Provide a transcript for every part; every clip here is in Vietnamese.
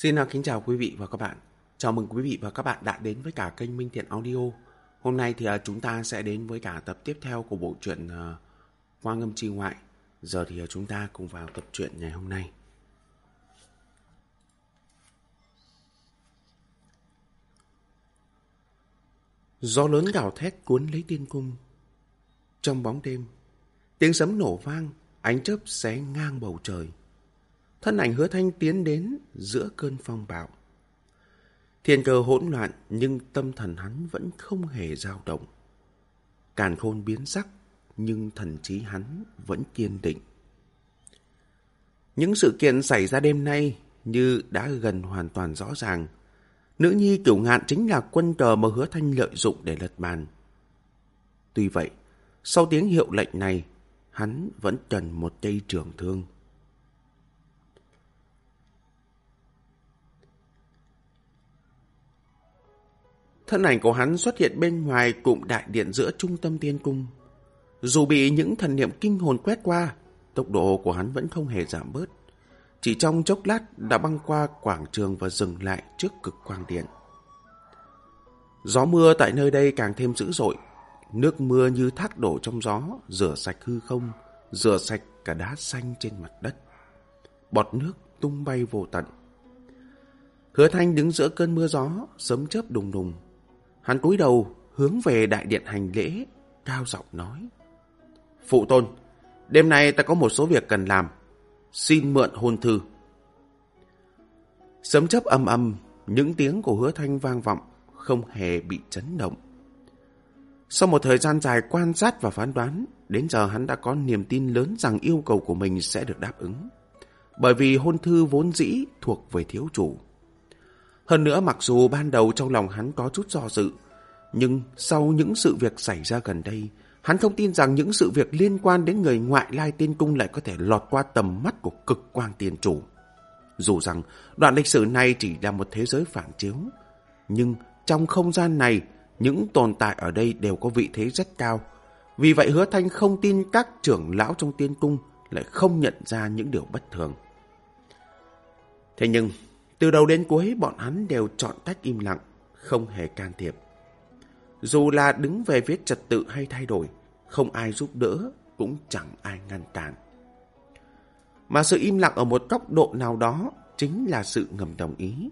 Xin à, kính chào quý vị và các bạn. Chào mừng quý vị và các bạn đã đến với cả kênh Minh Thiện Audio. Hôm nay thì à, chúng ta sẽ đến với cả tập tiếp theo của bộ truyện à, Hoa ngâm chi ngoại. Giờ thì à, chúng ta cùng vào tập truyện ngày hôm nay. Gió lớn gào thét cuốn lấy tiên cung. Trong bóng đêm, tiếng sấm nổ vang, ánh chớp xé ngang bầu trời. Thân ảnh hứa thanh tiến đến giữa cơn phong bạo. Thiên cơ hỗn loạn nhưng tâm thần hắn vẫn không hề dao động. Càn khôn biến sắc nhưng thần trí hắn vẫn kiên định. Những sự kiện xảy ra đêm nay như đã gần hoàn toàn rõ ràng. Nữ nhi cửu ngạn chính là quân cờ mà hứa thanh lợi dụng để lật bàn. Tuy vậy, sau tiếng hiệu lệnh này, hắn vẫn cần một cây trường thương. Thân ảnh của hắn xuất hiện bên ngoài cụm đại điện giữa trung tâm tiên cung. Dù bị những thần niệm kinh hồn quét qua, tốc độ của hắn vẫn không hề giảm bớt. Chỉ trong chốc lát đã băng qua quảng trường và dừng lại trước cực quang điện. Gió mưa tại nơi đây càng thêm dữ dội. Nước mưa như thác đổ trong gió, rửa sạch hư không, rửa sạch cả đá xanh trên mặt đất. Bọt nước tung bay vô tận. Hứa Thanh đứng giữa cơn mưa gió, sấm chớp đùng đùng, Hắn cúi đầu hướng về đại điện hành lễ, cao giọng nói. Phụ tôn, đêm nay ta có một số việc cần làm. Xin mượn hôn thư. Sấm chấp âm âm, những tiếng của hứa thanh vang vọng, không hề bị chấn động. Sau một thời gian dài quan sát và phán đoán, đến giờ hắn đã có niềm tin lớn rằng yêu cầu của mình sẽ được đáp ứng. Bởi vì hôn thư vốn dĩ thuộc về thiếu chủ. Hơn nữa mặc dù ban đầu trong lòng hắn có chút do dự, nhưng sau những sự việc xảy ra gần đây, hắn không tin rằng những sự việc liên quan đến người ngoại lai tiên cung lại có thể lọt qua tầm mắt của cực quang tiên chủ. Dù rằng đoạn lịch sử này chỉ là một thế giới phản chiếu, nhưng trong không gian này, những tồn tại ở đây đều có vị thế rất cao. Vì vậy hứa thanh không tin các trưởng lão trong tiên cung lại không nhận ra những điều bất thường. Thế nhưng, từ đầu đến cuối bọn hắn đều chọn cách im lặng, không hề can thiệp. Dù là đứng về viết trật tự hay thay đổi, không ai giúp đỡ, cũng chẳng ai ngăn cản. Mà sự im lặng ở một góc độ nào đó chính là sự ngầm đồng ý.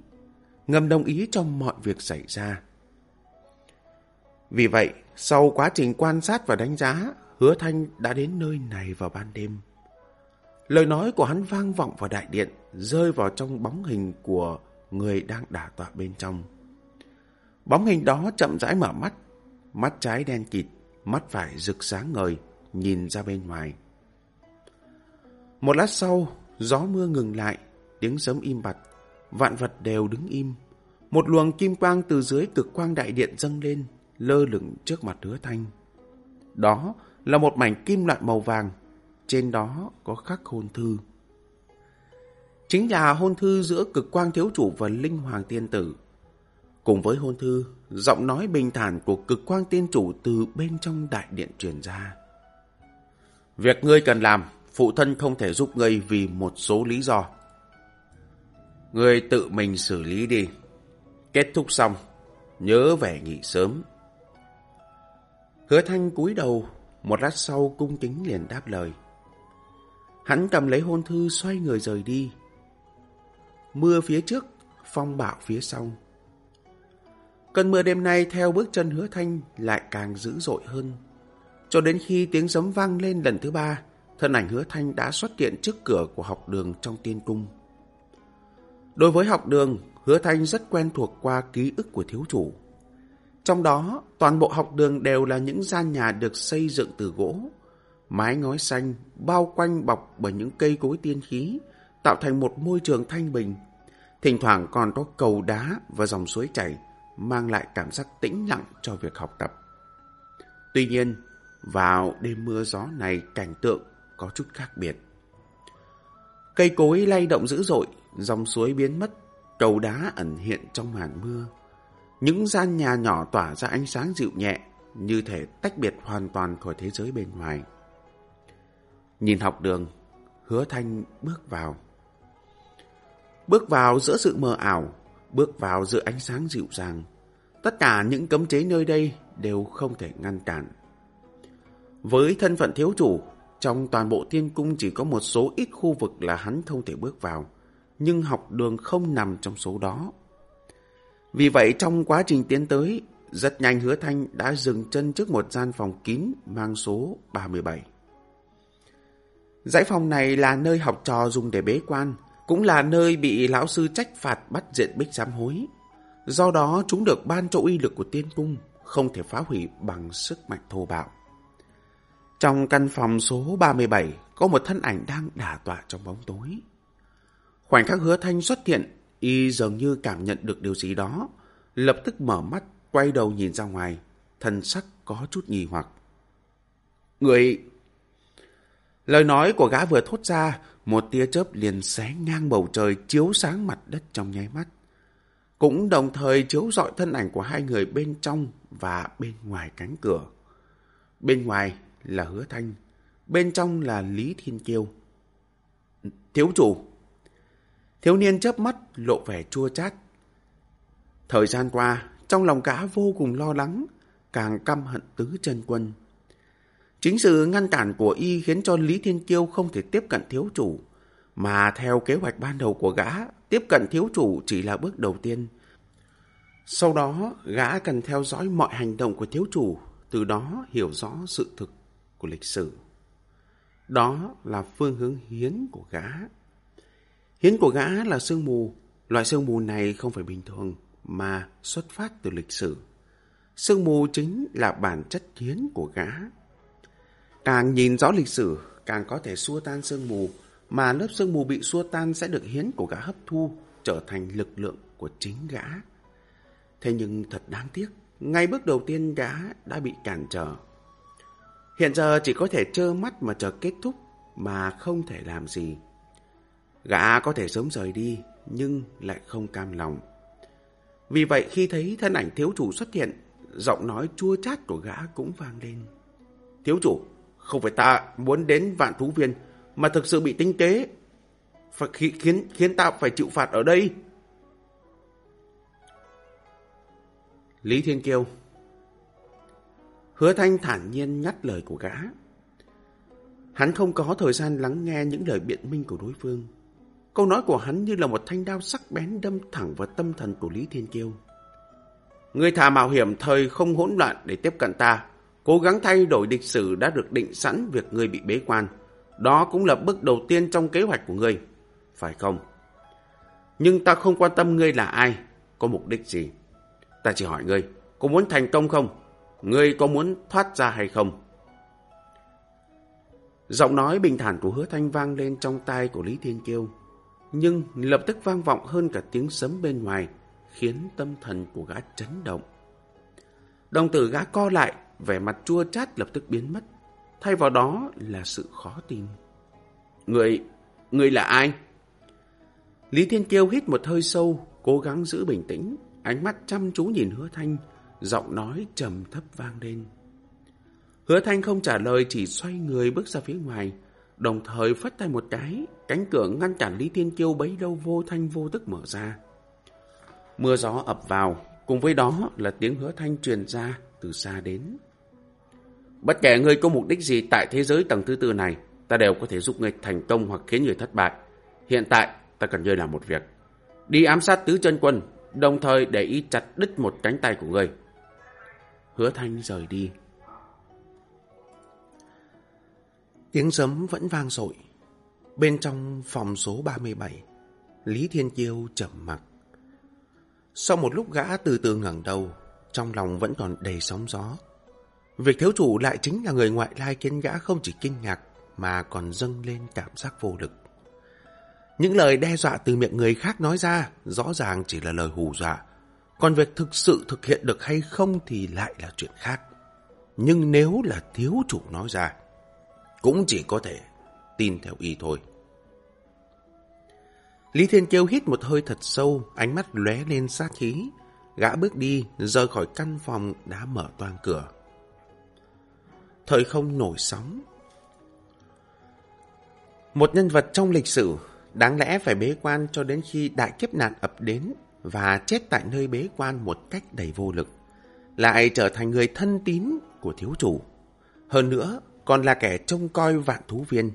Ngầm đồng ý trong mọi việc xảy ra. Vì vậy, sau quá trình quan sát và đánh giá, Hứa Thanh đã đến nơi này vào ban đêm. Lời nói của hắn vang vọng vào đại điện, rơi vào trong bóng hình của người đang đả tọa bên trong. Bóng hình đó chậm rãi mở mắt, mắt trái đen kịt, mắt phải rực sáng ngời, nhìn ra bên ngoài. Một lát sau, gió mưa ngừng lại, tiếng sấm im bặt, vạn vật đều đứng im. Một luồng kim quang từ dưới cực quang đại điện dâng lên, lơ lửng trước mặt hứa thanh. Đó là một mảnh kim loại màu vàng, trên đó có khắc hôn thư. Chính là hôn thư giữa cực quang thiếu chủ và linh hoàng tiên tử. Cùng với hôn thư, giọng nói bình thản của cực quang tiên chủ từ bên trong đại điện truyền ra. Việc ngươi cần làm, phụ thân không thể giúp ngươi vì một số lý do. Ngươi tự mình xử lý đi. Kết thúc xong, nhớ về nghỉ sớm. Hứa thanh cúi đầu, một lát sau cung kính liền đáp lời. Hắn cầm lấy hôn thư xoay người rời đi. Mưa phía trước, phong bạo phía sau. Cơn mưa đêm nay theo bước chân hứa thanh lại càng dữ dội hơn. Cho đến khi tiếng giấm vang lên lần thứ ba, thân ảnh hứa thanh đã xuất hiện trước cửa của học đường trong tiên cung. Đối với học đường, hứa thanh rất quen thuộc qua ký ức của thiếu chủ. Trong đó, toàn bộ học đường đều là những gian nhà được xây dựng từ gỗ, mái ngói xanh bao quanh bọc bởi những cây cối tiên khí, tạo thành một môi trường thanh bình. Thỉnh thoảng còn có cầu đá và dòng suối chảy, mang lại cảm giác tĩnh lặng cho việc học tập. Tuy nhiên, vào đêm mưa gió này cảnh tượng có chút khác biệt. Cây cối lay động dữ dội, dòng suối biến mất, cầu đá ẩn hiện trong màn mưa. Những gian nhà nhỏ tỏa ra ánh sáng dịu nhẹ, như thể tách biệt hoàn toàn khỏi thế giới bên ngoài. Nhìn học đường, hứa thanh bước vào. bước vào giữa sự mờ ảo, bước vào giữa ánh sáng dịu dàng. Tất cả những cấm chế nơi đây đều không thể ngăn cản. Với thân phận thiếu chủ, trong toàn bộ tiên cung chỉ có một số ít khu vực là hắn không thể bước vào, nhưng học đường không nằm trong số đó. Vì vậy trong quá trình tiến tới, rất nhanh hứa thanh đã dừng chân trước một gian phòng kín mang số 37. Dãy phòng này là nơi học trò dùng để bế quan, cũng là nơi bị lão sư trách phạt bắt diện bích giám hối. Do đó chúng được ban cho uy lực của tiên cung, không thể phá hủy bằng sức mạnh thô bạo. Trong căn phòng số 37 có một thân ảnh đang đả tọa trong bóng tối. Khoảnh khắc hứa thanh xuất hiện, y dường như cảm nhận được điều gì đó, lập tức mở mắt, quay đầu nhìn ra ngoài, thần sắc có chút nghi hoặc. Người... Lời nói của gã vừa thốt ra, một tia chớp liền xé ngang bầu trời chiếu sáng mặt đất trong nháy mắt. Cũng đồng thời chiếu rọi thân ảnh của hai người bên trong và bên ngoài cánh cửa. Bên ngoài là hứa thanh, bên trong là Lý Thiên Kiêu. Thiếu chủ! Thiếu niên chớp mắt lộ vẻ chua chát. Thời gian qua, trong lòng gã vô cùng lo lắng, càng căm hận tứ chân quân. Chính sự ngăn cản của y khiến cho Lý Thiên Kiêu không thể tiếp cận thiếu chủ, mà theo kế hoạch ban đầu của gã, tiếp cận thiếu chủ chỉ là bước đầu tiên. Sau đó, gã cần theo dõi mọi hành động của thiếu chủ, từ đó hiểu rõ sự thực của lịch sử. Đó là phương hướng hiến của gã. Hiến của gã là sương mù. Loại sương mù này không phải bình thường, mà xuất phát từ lịch sử. Sương mù chính là bản chất hiến của gã. Càng nhìn rõ lịch sử, càng có thể xua tan sương mù, mà lớp sương mù bị xua tan sẽ được hiến của gã hấp thu, trở thành lực lượng của chính gã. Thế nhưng thật đáng tiếc, ngay bước đầu tiên gã đã bị cản trở. Hiện giờ chỉ có thể trơ mắt mà chờ kết thúc, mà không thể làm gì. Gã có thể sớm rời đi, nhưng lại không cam lòng. Vì vậy khi thấy thân ảnh thiếu chủ xuất hiện, giọng nói chua chát của gã cũng vang lên. Thiếu chủ, không phải ta muốn đến vạn thú viên, mà thực sự bị tinh tế. Phải khiến, khiến ta phải chịu phạt ở đây. Lý Thiên Kiêu Hứa Thanh thản nhiên nhắc lời của gã. Hắn không có thời gian lắng nghe những lời biện minh của đối phương. Câu nói của hắn như là một thanh đao sắc bén đâm thẳng vào tâm thần của Lý Thiên Kiêu. Người thà mạo hiểm thời không hỗn loạn để tiếp cận ta, cố gắng thay đổi lịch sử đã được định sẵn việc ngươi bị bế quan. Đó cũng là bước đầu tiên trong kế hoạch của ngươi, phải không? Nhưng ta không quan tâm ngươi là ai, có mục đích gì. Ta chỉ hỏi ngươi, có muốn thành công không? Ngươi có muốn thoát ra hay không? Giọng nói bình thản của hứa thanh vang lên trong tai của Lý Thiên Kiêu nhưng lập tức vang vọng hơn cả tiếng sấm bên ngoài, khiến tâm thần của gã chấn động. Đồng tử gã co lại, vẻ mặt chua chát lập tức biến mất, thay vào đó là sự khó tin. Người, người là ai? Lý Thiên Kiêu hít một hơi sâu, cố gắng giữ bình tĩnh, ánh mắt chăm chú nhìn hứa thanh, giọng nói trầm thấp vang lên. Hứa thanh không trả lời chỉ xoay người bước ra phía ngoài, đồng thời phất tay một cái, cánh cửa ngăn cản Lý Thiên Kiêu bấy lâu vô thanh vô tức mở ra. Mưa gió ập vào, cùng với đó là tiếng hứa thanh truyền ra từ xa đến. Bất kể ngươi có mục đích gì tại thế giới tầng thứ tư này, ta đều có thể giúp ngươi thành công hoặc khiến ngươi thất bại. Hiện tại, ta cần ngươi làm một việc. Đi ám sát tứ chân quân, đồng thời để ý chặt đứt một cánh tay của ngươi. Hứa thanh rời đi. Tiếng sấm vẫn vang dội. Bên trong phòng số 37, Lý Thiên Kiêu chậm mặc. Sau một lúc gã từ từ ngẩng đầu, trong lòng vẫn còn đầy sóng gió. Việc thiếu chủ lại chính là người ngoại lai khiến gã không chỉ kinh ngạc mà còn dâng lên cảm giác vô lực. Những lời đe dọa từ miệng người khác nói ra rõ ràng chỉ là lời hù dọa. Còn việc thực sự thực hiện được hay không thì lại là chuyện khác. Nhưng nếu là thiếu chủ nói ra, cũng chỉ có thể tin theo y thôi. Lý Thiên Kiêu hít một hơi thật sâu, ánh mắt lóe lên sát khí. Gã bước đi, rời khỏi căn phòng đã mở toang cửa. Thời không nổi sóng. Một nhân vật trong lịch sử đáng lẽ phải bế quan cho đến khi đại kiếp nạn ập đến và chết tại nơi bế quan một cách đầy vô lực, lại trở thành người thân tín của thiếu chủ. Hơn nữa, còn là kẻ trông coi vạn thú viên.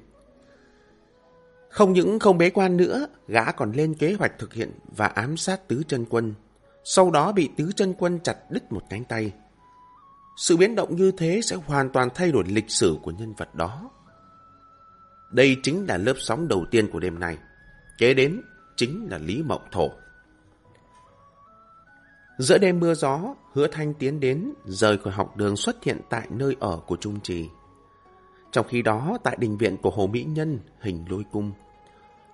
Không những không bế quan nữa, gã còn lên kế hoạch thực hiện và ám sát tứ chân quân. Sau đó bị tứ chân quân chặt đứt một cánh tay. Sự biến động như thế sẽ hoàn toàn thay đổi lịch sử của nhân vật đó. Đây chính là lớp sóng đầu tiên của đêm nay. Kế đến chính là Lý Mộng Thổ. Giữa đêm mưa gió, hứa thanh tiến đến, rời khỏi học đường xuất hiện tại nơi ở của Trung Trì. Trong khi đó, tại đình viện của Hồ Mỹ Nhân, hình lôi cung.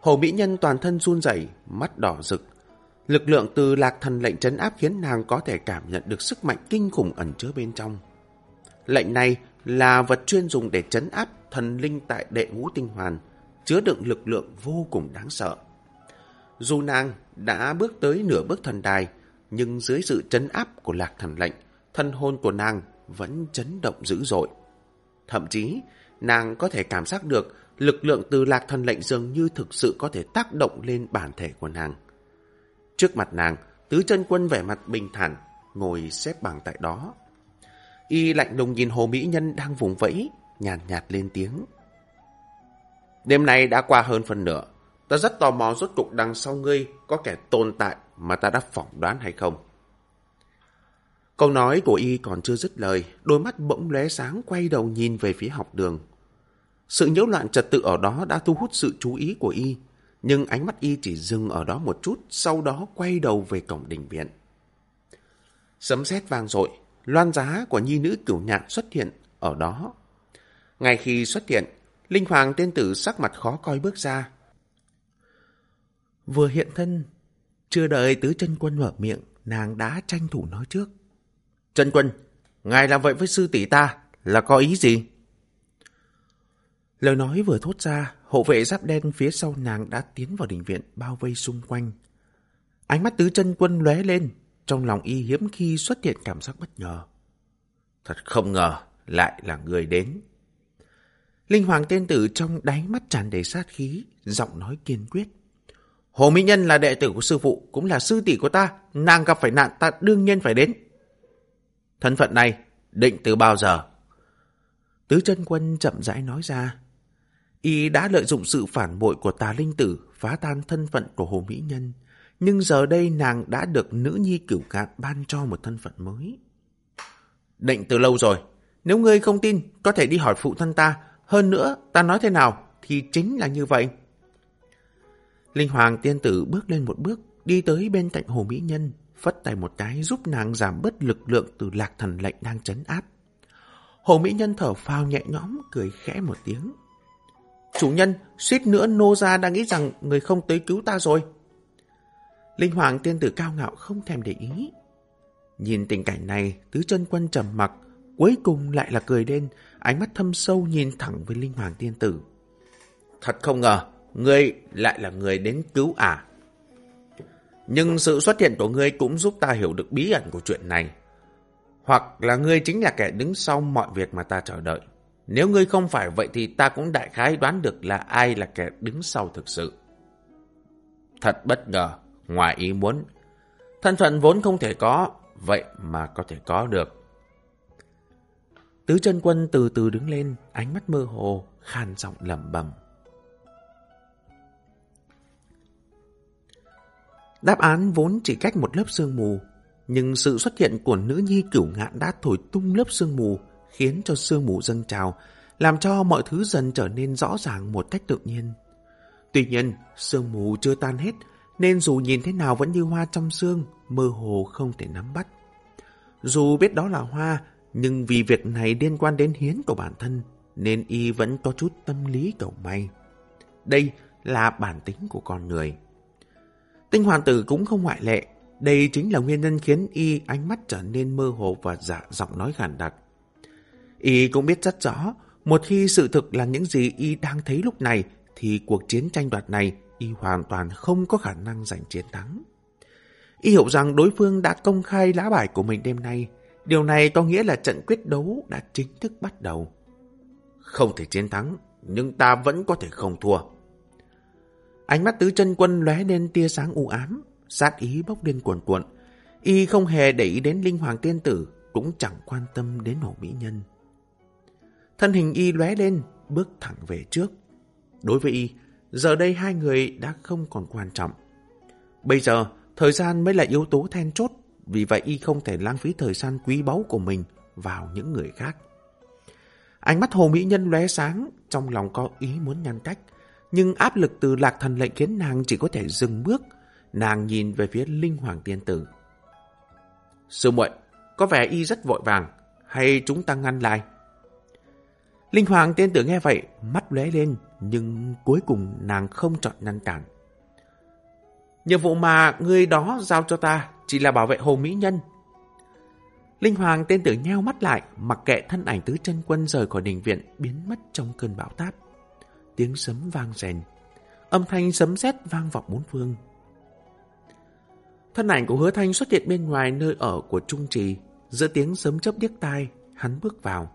Hồ Mỹ Nhân toàn thân run rẩy, mắt đỏ rực. Lực lượng từ lạc thần lệnh trấn áp khiến nàng có thể cảm nhận được sức mạnh kinh khủng ẩn chứa bên trong. Lệnh này là vật chuyên dùng để trấn áp thần linh tại đệ ngũ tinh hoàn, chứa đựng lực lượng vô cùng đáng sợ. Dù nàng đã bước tới nửa bước thần đài, nhưng dưới sự trấn áp của lạc thần lệnh, thân hồn của nàng vẫn chấn động dữ dội. Thậm chí, nàng có thể cảm giác được lực lượng từ lạc thần lệnh dường như thực sự có thể tác động lên bản thể của nàng. Trước mặt nàng, tứ chân quân vẻ mặt bình thản, ngồi xếp bằng tại đó. Y lạnh lùng nhìn hồ mỹ nhân đang vùng vẫy, nhàn nhạt, nhạt lên tiếng. Đêm nay đã qua hơn phần nửa, ta rất tò mò rốt cục đằng sau ngươi có kẻ tồn tại mà ta đã phỏng đoán hay không. Câu nói của y còn chưa dứt lời, đôi mắt bỗng lóe sáng quay đầu nhìn về phía học đường. Sự nhiễu loạn trật tự ở đó đã thu hút sự chú ý của y, nhưng ánh mắt y chỉ dừng ở đó một chút, sau đó quay đầu về cổng đình viện. Sấm sét vang dội, loan giá của nhi nữ cửu nhạn xuất hiện ở đó. Ngay khi xuất hiện, Linh Hoàng tên tử sắc mặt khó coi bước ra. Vừa hiện thân, chưa đợi tứ chân quân mở miệng, nàng đã tranh thủ nói trước. Chân quân, ngài làm vậy với sư tỷ ta là có ý gì? Lời nói vừa thốt ra, hộ vệ giáp đen phía sau nàng đã tiến vào đình viện bao vây xung quanh. Ánh mắt tứ chân quân lóe lên, trong lòng y hiếm khi xuất hiện cảm giác bất ngờ. Thật không ngờ, lại là người đến. Linh Hoàng tiên tử trong đáy mắt tràn đầy sát khí, giọng nói kiên quyết. Hồ Mỹ Nhân là đệ tử của sư phụ, cũng là sư tỷ của ta, nàng gặp phải nạn ta đương nhiên phải đến. Thân phận này, định từ bao giờ? Tứ chân quân chậm rãi nói ra. Y đã lợi dụng sự phản bội của tà linh tử phá tan thân phận của Hồ Mỹ Nhân, nhưng giờ đây nàng đã được nữ nhi cửu cạn ban cho một thân phận mới. Định từ lâu rồi, nếu ngươi không tin, có thể đi hỏi phụ thân ta, hơn nữa, ta nói thế nào thì chính là như vậy. Linh Hoàng tiên tử bước lên một bước, đi tới bên cạnh Hồ Mỹ Nhân, phất tay một cái giúp nàng giảm bớt lực lượng từ lạc thần lệnh đang chấn áp. Hồ Mỹ Nhân thở phào nhẹ nhõm, cười khẽ một tiếng. Chủ nhân, suýt nữa nô ra đang nghĩ rằng người không tới cứu ta rồi. Linh Hoàng tiên tử cao ngạo không thèm để ý. Nhìn tình cảnh này, tứ chân quân trầm mặc, cuối cùng lại là cười đen ánh mắt thâm sâu nhìn thẳng với Linh Hoàng tiên tử. Thật không ngờ, ngươi lại là người đến cứu ả. Nhưng sự xuất hiện của ngươi cũng giúp ta hiểu được bí ẩn của chuyện này. Hoặc là ngươi chính là kẻ đứng sau mọi việc mà ta chờ đợi. Nếu ngươi không phải vậy thì ta cũng đại khái đoán được là ai là kẻ đứng sau thực sự. Thật bất ngờ, ngoài ý muốn. Thân phận vốn không thể có, vậy mà có thể có được. Tứ chân quân từ từ đứng lên, ánh mắt mơ hồ, khan giọng lẩm bẩm. Đáp án vốn chỉ cách một lớp sương mù, nhưng sự xuất hiện của nữ nhi cửu ngạn đã thổi tung lớp sương mù, khiến cho sương mù dâng trào, làm cho mọi thứ dần trở nên rõ ràng một cách tự nhiên. Tuy nhiên, sương mù chưa tan hết, nên dù nhìn thế nào vẫn như hoa trong sương, mơ hồ không thể nắm bắt. Dù biết đó là hoa, nhưng vì việc này liên quan đến hiến của bản thân, nên y vẫn có chút tâm lý cầu may. Đây là bản tính của con người. Tinh hoàn tử cũng không ngoại lệ. Đây chính là nguyên nhân khiến y ánh mắt trở nên mơ hồ và giả giọng nói gàn đặc. Y cũng biết rất rõ, một khi sự thực là những gì y đang thấy lúc này, thì cuộc chiến tranh đoạt này y hoàn toàn không có khả năng giành chiến thắng. Y hiểu rằng đối phương đã công khai lá bài của mình đêm nay. Điều này có nghĩa là trận quyết đấu đã chính thức bắt đầu. Không thể chiến thắng, nhưng ta vẫn có thể không thua. Ánh mắt tứ chân quân lóe lên tia sáng u ám, sát ý bốc lên cuồn cuộn. Y không hề để ý đến linh hoàng tiên tử, cũng chẳng quan tâm đến hổ mỹ nhân. Thân hình Y lóe lên, bước thẳng về trước. Đối với Y, giờ đây hai người đã không còn quan trọng. Bây giờ, thời gian mới là yếu tố then chốt, vì vậy Y không thể lãng phí thời gian quý báu của mình vào những người khác. Ánh mắt hồ mỹ nhân lóe sáng, trong lòng có ý muốn ngăn cách, nhưng áp lực từ lạc thần lệnh khiến nàng chỉ có thể dừng bước. Nàng nhìn về phía linh hoàng tiên tử. Sư muội, có vẻ y rất vội vàng, hay chúng ta ngăn lại? Linh hoàng tiên tử nghe vậy, mắt lóe lên, nhưng cuối cùng nàng không chọn ngăn cản. Nhiệm vụ mà người đó giao cho ta chỉ là bảo vệ hồ mỹ nhân. Linh hoàng tiên tử nheo mắt lại, mặc kệ thân ảnh tứ chân quân rời khỏi đình viện biến mất trong cơn bão táp tiếng sấm vang rèn, âm thanh sấm sét vang vọng bốn phương. Thân ảnh của hứa thanh xuất hiện bên ngoài nơi ở của Trung Trì, giữa tiếng sấm chớp điếc tai, hắn bước vào.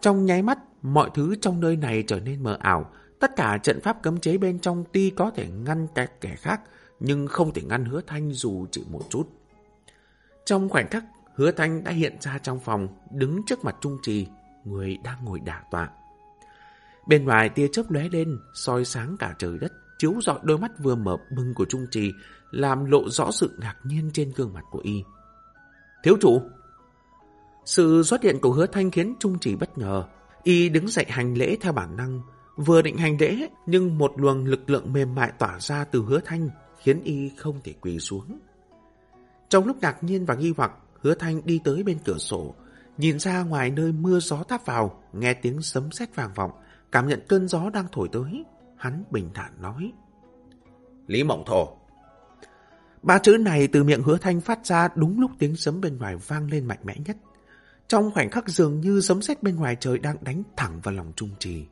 Trong nháy mắt, mọi thứ trong nơi này trở nên mờ ảo, tất cả trận pháp cấm chế bên trong tuy có thể ngăn kẻ, kẻ khác, nhưng không thể ngăn hứa thanh dù chỉ một chút. Trong khoảnh khắc, hứa thanh đã hiện ra trong phòng, đứng trước mặt Trung Trì, người đang ngồi đả tọa. Bên ngoài tia chớp lóe lên, soi sáng cả trời đất, chiếu rọi đôi mắt vừa mở bừng của Trung Trì, làm lộ rõ sự ngạc nhiên trên gương mặt của y. Thiếu chủ! Sự xuất hiện của hứa thanh khiến Trung Trì bất ngờ. Y đứng dậy hành lễ theo bản năng, vừa định hành lễ nhưng một luồng lực lượng mềm mại tỏa ra từ hứa thanh khiến y không thể quỳ xuống. Trong lúc ngạc nhiên và nghi hoặc, hứa thanh đi tới bên cửa sổ, nhìn ra ngoài nơi mưa gió táp vào, nghe tiếng sấm sét vàng vọng, cảm nhận cơn gió đang thổi tới, hắn bình thản nói. Lý Mộng Thổ. Ba chữ này từ miệng hứa thanh phát ra đúng lúc tiếng sấm bên ngoài vang lên mạnh mẽ nhất. Trong khoảnh khắc dường như sấm sét bên ngoài trời đang đánh thẳng vào lòng trung trì.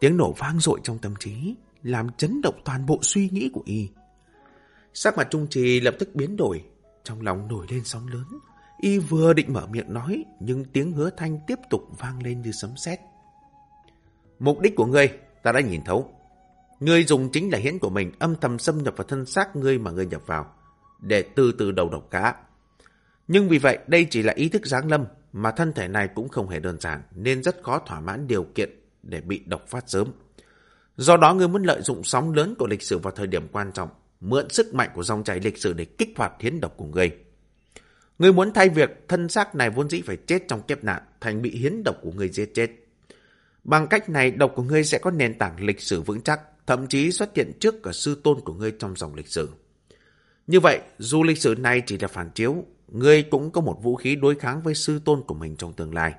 Tiếng nổ vang dội trong tâm trí, làm chấn động toàn bộ suy nghĩ của y. Sắc mặt trung trì lập tức biến đổi, trong lòng nổi lên sóng lớn. Y vừa định mở miệng nói, nhưng tiếng hứa thanh tiếp tục vang lên như sấm sét. Mục đích của ngươi, ta đã nhìn thấu. Ngươi dùng chính là hiến của mình âm thầm xâm nhập vào thân xác ngươi mà ngươi nhập vào, để từ từ đầu độc cá. Nhưng vì vậy, đây chỉ là ý thức giáng lâm, mà thân thể này cũng không hề đơn giản, nên rất khó thỏa mãn điều kiện để bị độc phát sớm. Do đó người muốn lợi dụng sóng lớn của lịch sử vào thời điểm quan trọng, mượn sức mạnh của dòng chảy lịch sử để kích hoạt hiến độc của người người muốn thay việc thân xác này vốn dĩ phải chết trong kiếp nạn, thành bị hiến độc của người giết chết. Bằng cách này, độc của ngươi sẽ có nền tảng lịch sử vững chắc, thậm chí xuất hiện trước cả sư tôn của ngươi trong dòng lịch sử. Như vậy, dù lịch sử này chỉ là phản chiếu, ngươi cũng có một vũ khí đối kháng với sư tôn của mình trong tương lai.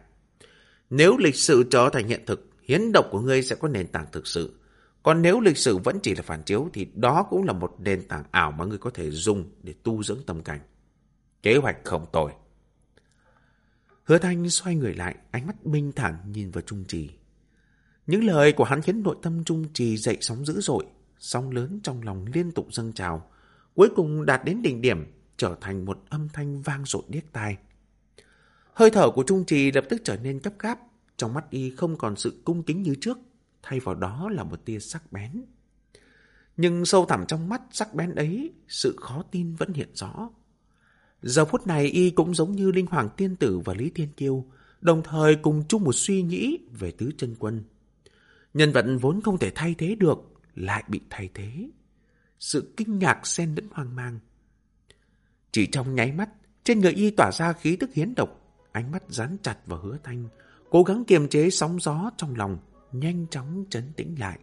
Nếu lịch sử trở thành hiện thực, hiến độc của ngươi sẽ có nền tảng thực sự. Còn nếu lịch sử vẫn chỉ là phản chiếu thì đó cũng là một nền tảng ảo mà ngươi có thể dùng để tu dưỡng tâm cảnh. Kế hoạch không tồi. Hứa Thanh xoay người lại, ánh mắt minh thản nhìn vào Trung Trì. Những lời của hắn khiến nội tâm Trung Trì dậy sóng dữ dội, sóng lớn trong lòng liên tục dâng trào, cuối cùng đạt đến đỉnh điểm, trở thành một âm thanh vang dội điếc tai. Hơi thở của Trung Trì lập tức trở nên cấp gáp, trong mắt y không còn sự cung kính như trước, thay vào đó là một tia sắc bén. Nhưng sâu thẳm trong mắt sắc bén ấy, sự khó tin vẫn hiện rõ. Giờ phút này y cũng giống như Linh Hoàng Tiên Tử và Lý Thiên Kiêu, đồng thời cùng chung một suy nghĩ về tứ chân quân. Nhân vật vốn không thể thay thế được, lại bị thay thế. Sự kinh ngạc xen lẫn hoang mang. Chỉ trong nháy mắt, trên người y tỏa ra khí tức hiến độc, ánh mắt dán chặt vào hứa thanh, cố gắng kiềm chế sóng gió trong lòng, nhanh chóng trấn tĩnh lại.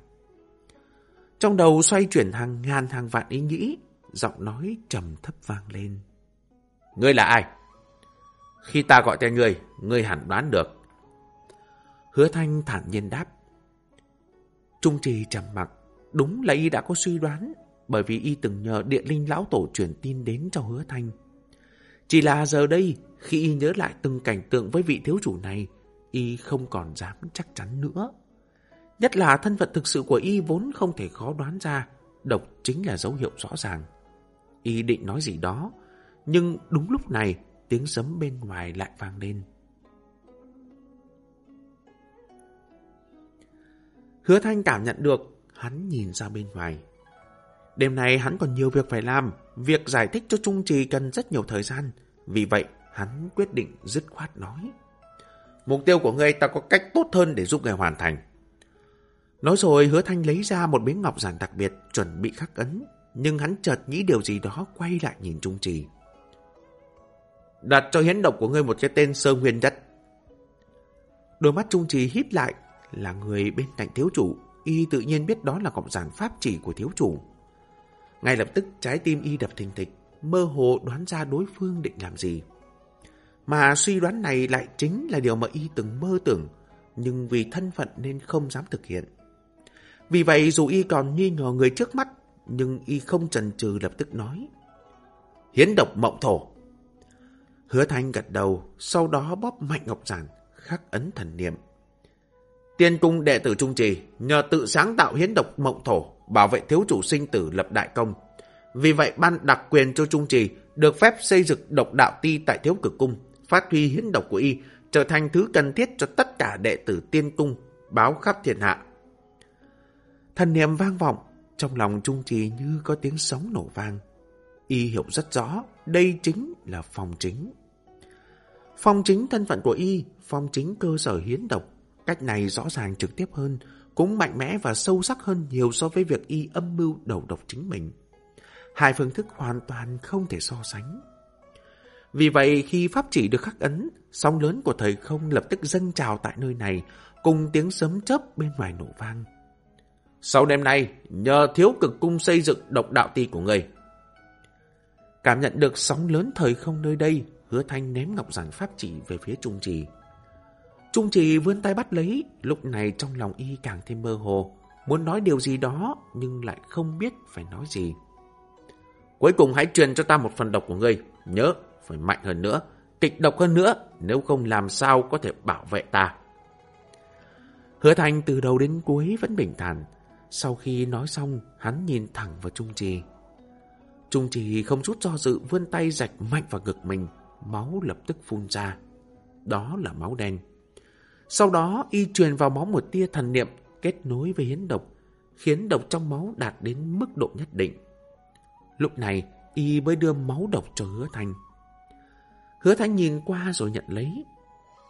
Trong đầu xoay chuyển hàng ngàn hàng vạn ý nghĩ, giọng nói trầm thấp vang lên. Ngươi là ai? Khi ta gọi tên ngươi, ngươi hẳn đoán được. Hứa thanh thản nhiên đáp. Trung trì trầm mặc, đúng là y đã có suy đoán, bởi vì y từng nhờ địa linh lão tổ truyền tin đến cho hứa thanh. Chỉ là giờ đây, khi y nhớ lại từng cảnh tượng với vị thiếu chủ này, y không còn dám chắc chắn nữa. Nhất là thân phận thực sự của y vốn không thể khó đoán ra, độc chính là dấu hiệu rõ ràng. Y định nói gì đó, nhưng đúng lúc này tiếng sấm bên ngoài lại vang lên. Hứa Thanh cảm nhận được hắn nhìn ra bên ngoài. Đêm nay hắn còn nhiều việc phải làm, việc giải thích cho Trung Trì cần rất nhiều thời gian. Vì vậy, hắn quyết định dứt khoát nói. Mục tiêu của ngươi ta có cách tốt hơn để giúp ngươi hoàn thành. Nói rồi hứa thanh lấy ra một miếng ngọc giản đặc biệt chuẩn bị khắc ấn, nhưng hắn chợt nghĩ điều gì đó quay lại nhìn Trung Trì. Đặt cho hiến độc của ngươi một cái tên sơ nguyên nhất Đôi mắt Trung Trì híp lại, là người bên cạnh thiếu chủ, y tự nhiên biết đó là ngọc giản pháp chỉ của thiếu chủ. Ngay lập tức trái tim y đập thình thịch, mơ hồ đoán ra đối phương định làm gì. Mà suy đoán này lại chính là điều mà y từng mơ tưởng, nhưng vì thân phận nên không dám thực hiện. Vì vậy dù y còn nghi ngờ người trước mắt, nhưng y không chần chừ lập tức nói. Hiến độc mộng thổ. Hứa thanh gật đầu, sau đó bóp mạnh ngọc giản, khắc ấn thần niệm. Tiên cung đệ tử trung trì, nhờ tự sáng tạo hiến độc mộng thổ, bảo vệ thiếu chủ sinh tử lập đại công. Vì vậy ban đặc quyền cho trung trì, được phép xây dựng độc đạo ti tại thiếu cực cung, phát huy hiến độc của y, trở thành thứ cần thiết cho tất cả đệ tử tiên cung, báo khắp thiên hạ. Thần niệm vang vọng, trong lòng trung trì như có tiếng sóng nổ vang. Y hiểu rất rõ, đây chính là phòng chính. Phong chính thân phận của Y, phong chính cơ sở hiến độc. Cách này rõ ràng trực tiếp hơn, cũng mạnh mẽ và sâu sắc hơn nhiều so với việc Y âm mưu đầu độc chính mình. Hai phương thức hoàn toàn không thể so sánh. Vì vậy khi pháp chỉ được khắc ấn, sóng lớn của thời không lập tức dâng trào tại nơi này, cùng tiếng sấm chớp bên ngoài nổ vang. Sau đêm nay, nhờ thiếu cực cung xây dựng độc đạo ti của người. Cảm nhận được sóng lớn thời không nơi đây, hứa thanh ném ngọc giản pháp chỉ về phía Trung Trì. Trung Trì vươn tay bắt lấy, lúc này trong lòng y càng thêm mơ hồ, muốn nói điều gì đó nhưng lại không biết phải nói gì. Cuối cùng hãy truyền cho ta một phần độc của ngươi, nhớ phải mạnh hơn nữa, kịch độc hơn nữa, nếu không làm sao có thể bảo vệ ta. Hứa Thành từ đầu đến cuối vẫn bình thản, sau khi nói xong, hắn nhìn thẳng vào Trung Trì. Trung Trì không chút do dự vươn tay rạch mạnh vào ngực mình, máu lập tức phun ra. Đó là máu đen. Sau đó y truyền vào máu một tia thần niệm kết nối với hiến độc, khiến độc trong máu đạt đến mức độ nhất định. Lúc này, y mới đưa máu độc cho hứa thanh. Hứa thanh nhìn qua rồi nhận lấy.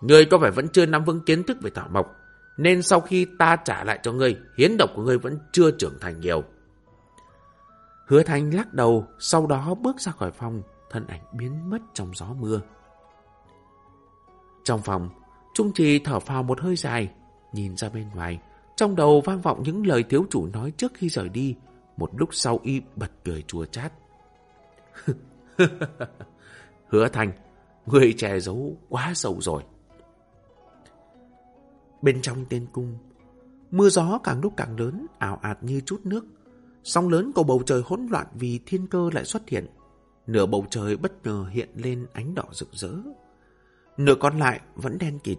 Người có phải vẫn chưa nắm vững kiến thức về thảo mộc, nên sau khi ta trả lại cho ngươi, hiến độc của ngươi vẫn chưa trưởng thành nhiều. Hứa Thanh lắc đầu, sau đó bước ra khỏi phòng, thân ảnh biến mất trong gió mưa. Trong phòng, Trung Trì thở phào một hơi dài, nhìn ra bên ngoài, trong đầu vang vọng những lời thiếu chủ nói trước khi rời đi, một lúc sau y bật cười chua chát. Hứa Thành, người che giấu quá sâu rồi. Bên trong tiên cung, mưa gió càng lúc càng lớn, ảo ạt như chút nước. Sóng lớn của bầu trời hỗn loạn vì thiên cơ lại xuất hiện. Nửa bầu trời bất ngờ hiện lên ánh đỏ rực rỡ. Nửa còn lại vẫn đen kịt.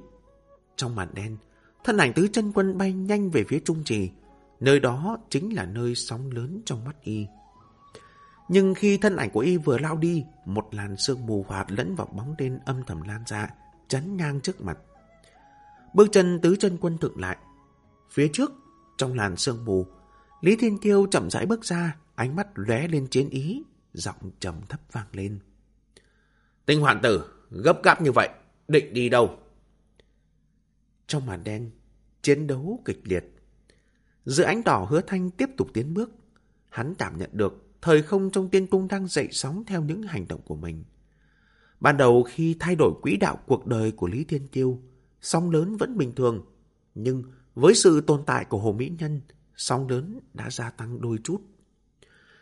Trong màn đen, thân ảnh tứ chân quân bay nhanh về phía trung trì. Nơi đó chính là nơi sóng lớn trong mắt y. Nhưng khi thân ảnh của y vừa lao đi, một làn sương mù hoạt lẫn vào bóng đen âm thầm lan ra, chắn ngang trước mặt. Bước chân tứ chân quân thượng lại. Phía trước, trong làn sương mù, Lý Thiên Kiêu chậm rãi bước ra, ánh mắt lóe lên chiến ý, giọng trầm thấp vang lên. Tinh hoạn tử, gấp gáp như vậy, định đi đâu? Trong màn đen, chiến đấu kịch liệt. Giữa ánh đỏ hứa thanh tiếp tục tiến bước. Hắn cảm nhận được thời không trong tiên cung đang dậy sóng theo những hành động của mình. Ban đầu khi thay đổi quỹ đạo cuộc đời của Lý Thiên Kiêu, sóng lớn vẫn bình thường. Nhưng với sự tồn tại của Hồ Mỹ Nhân, sóng lớn đã gia tăng đôi chút.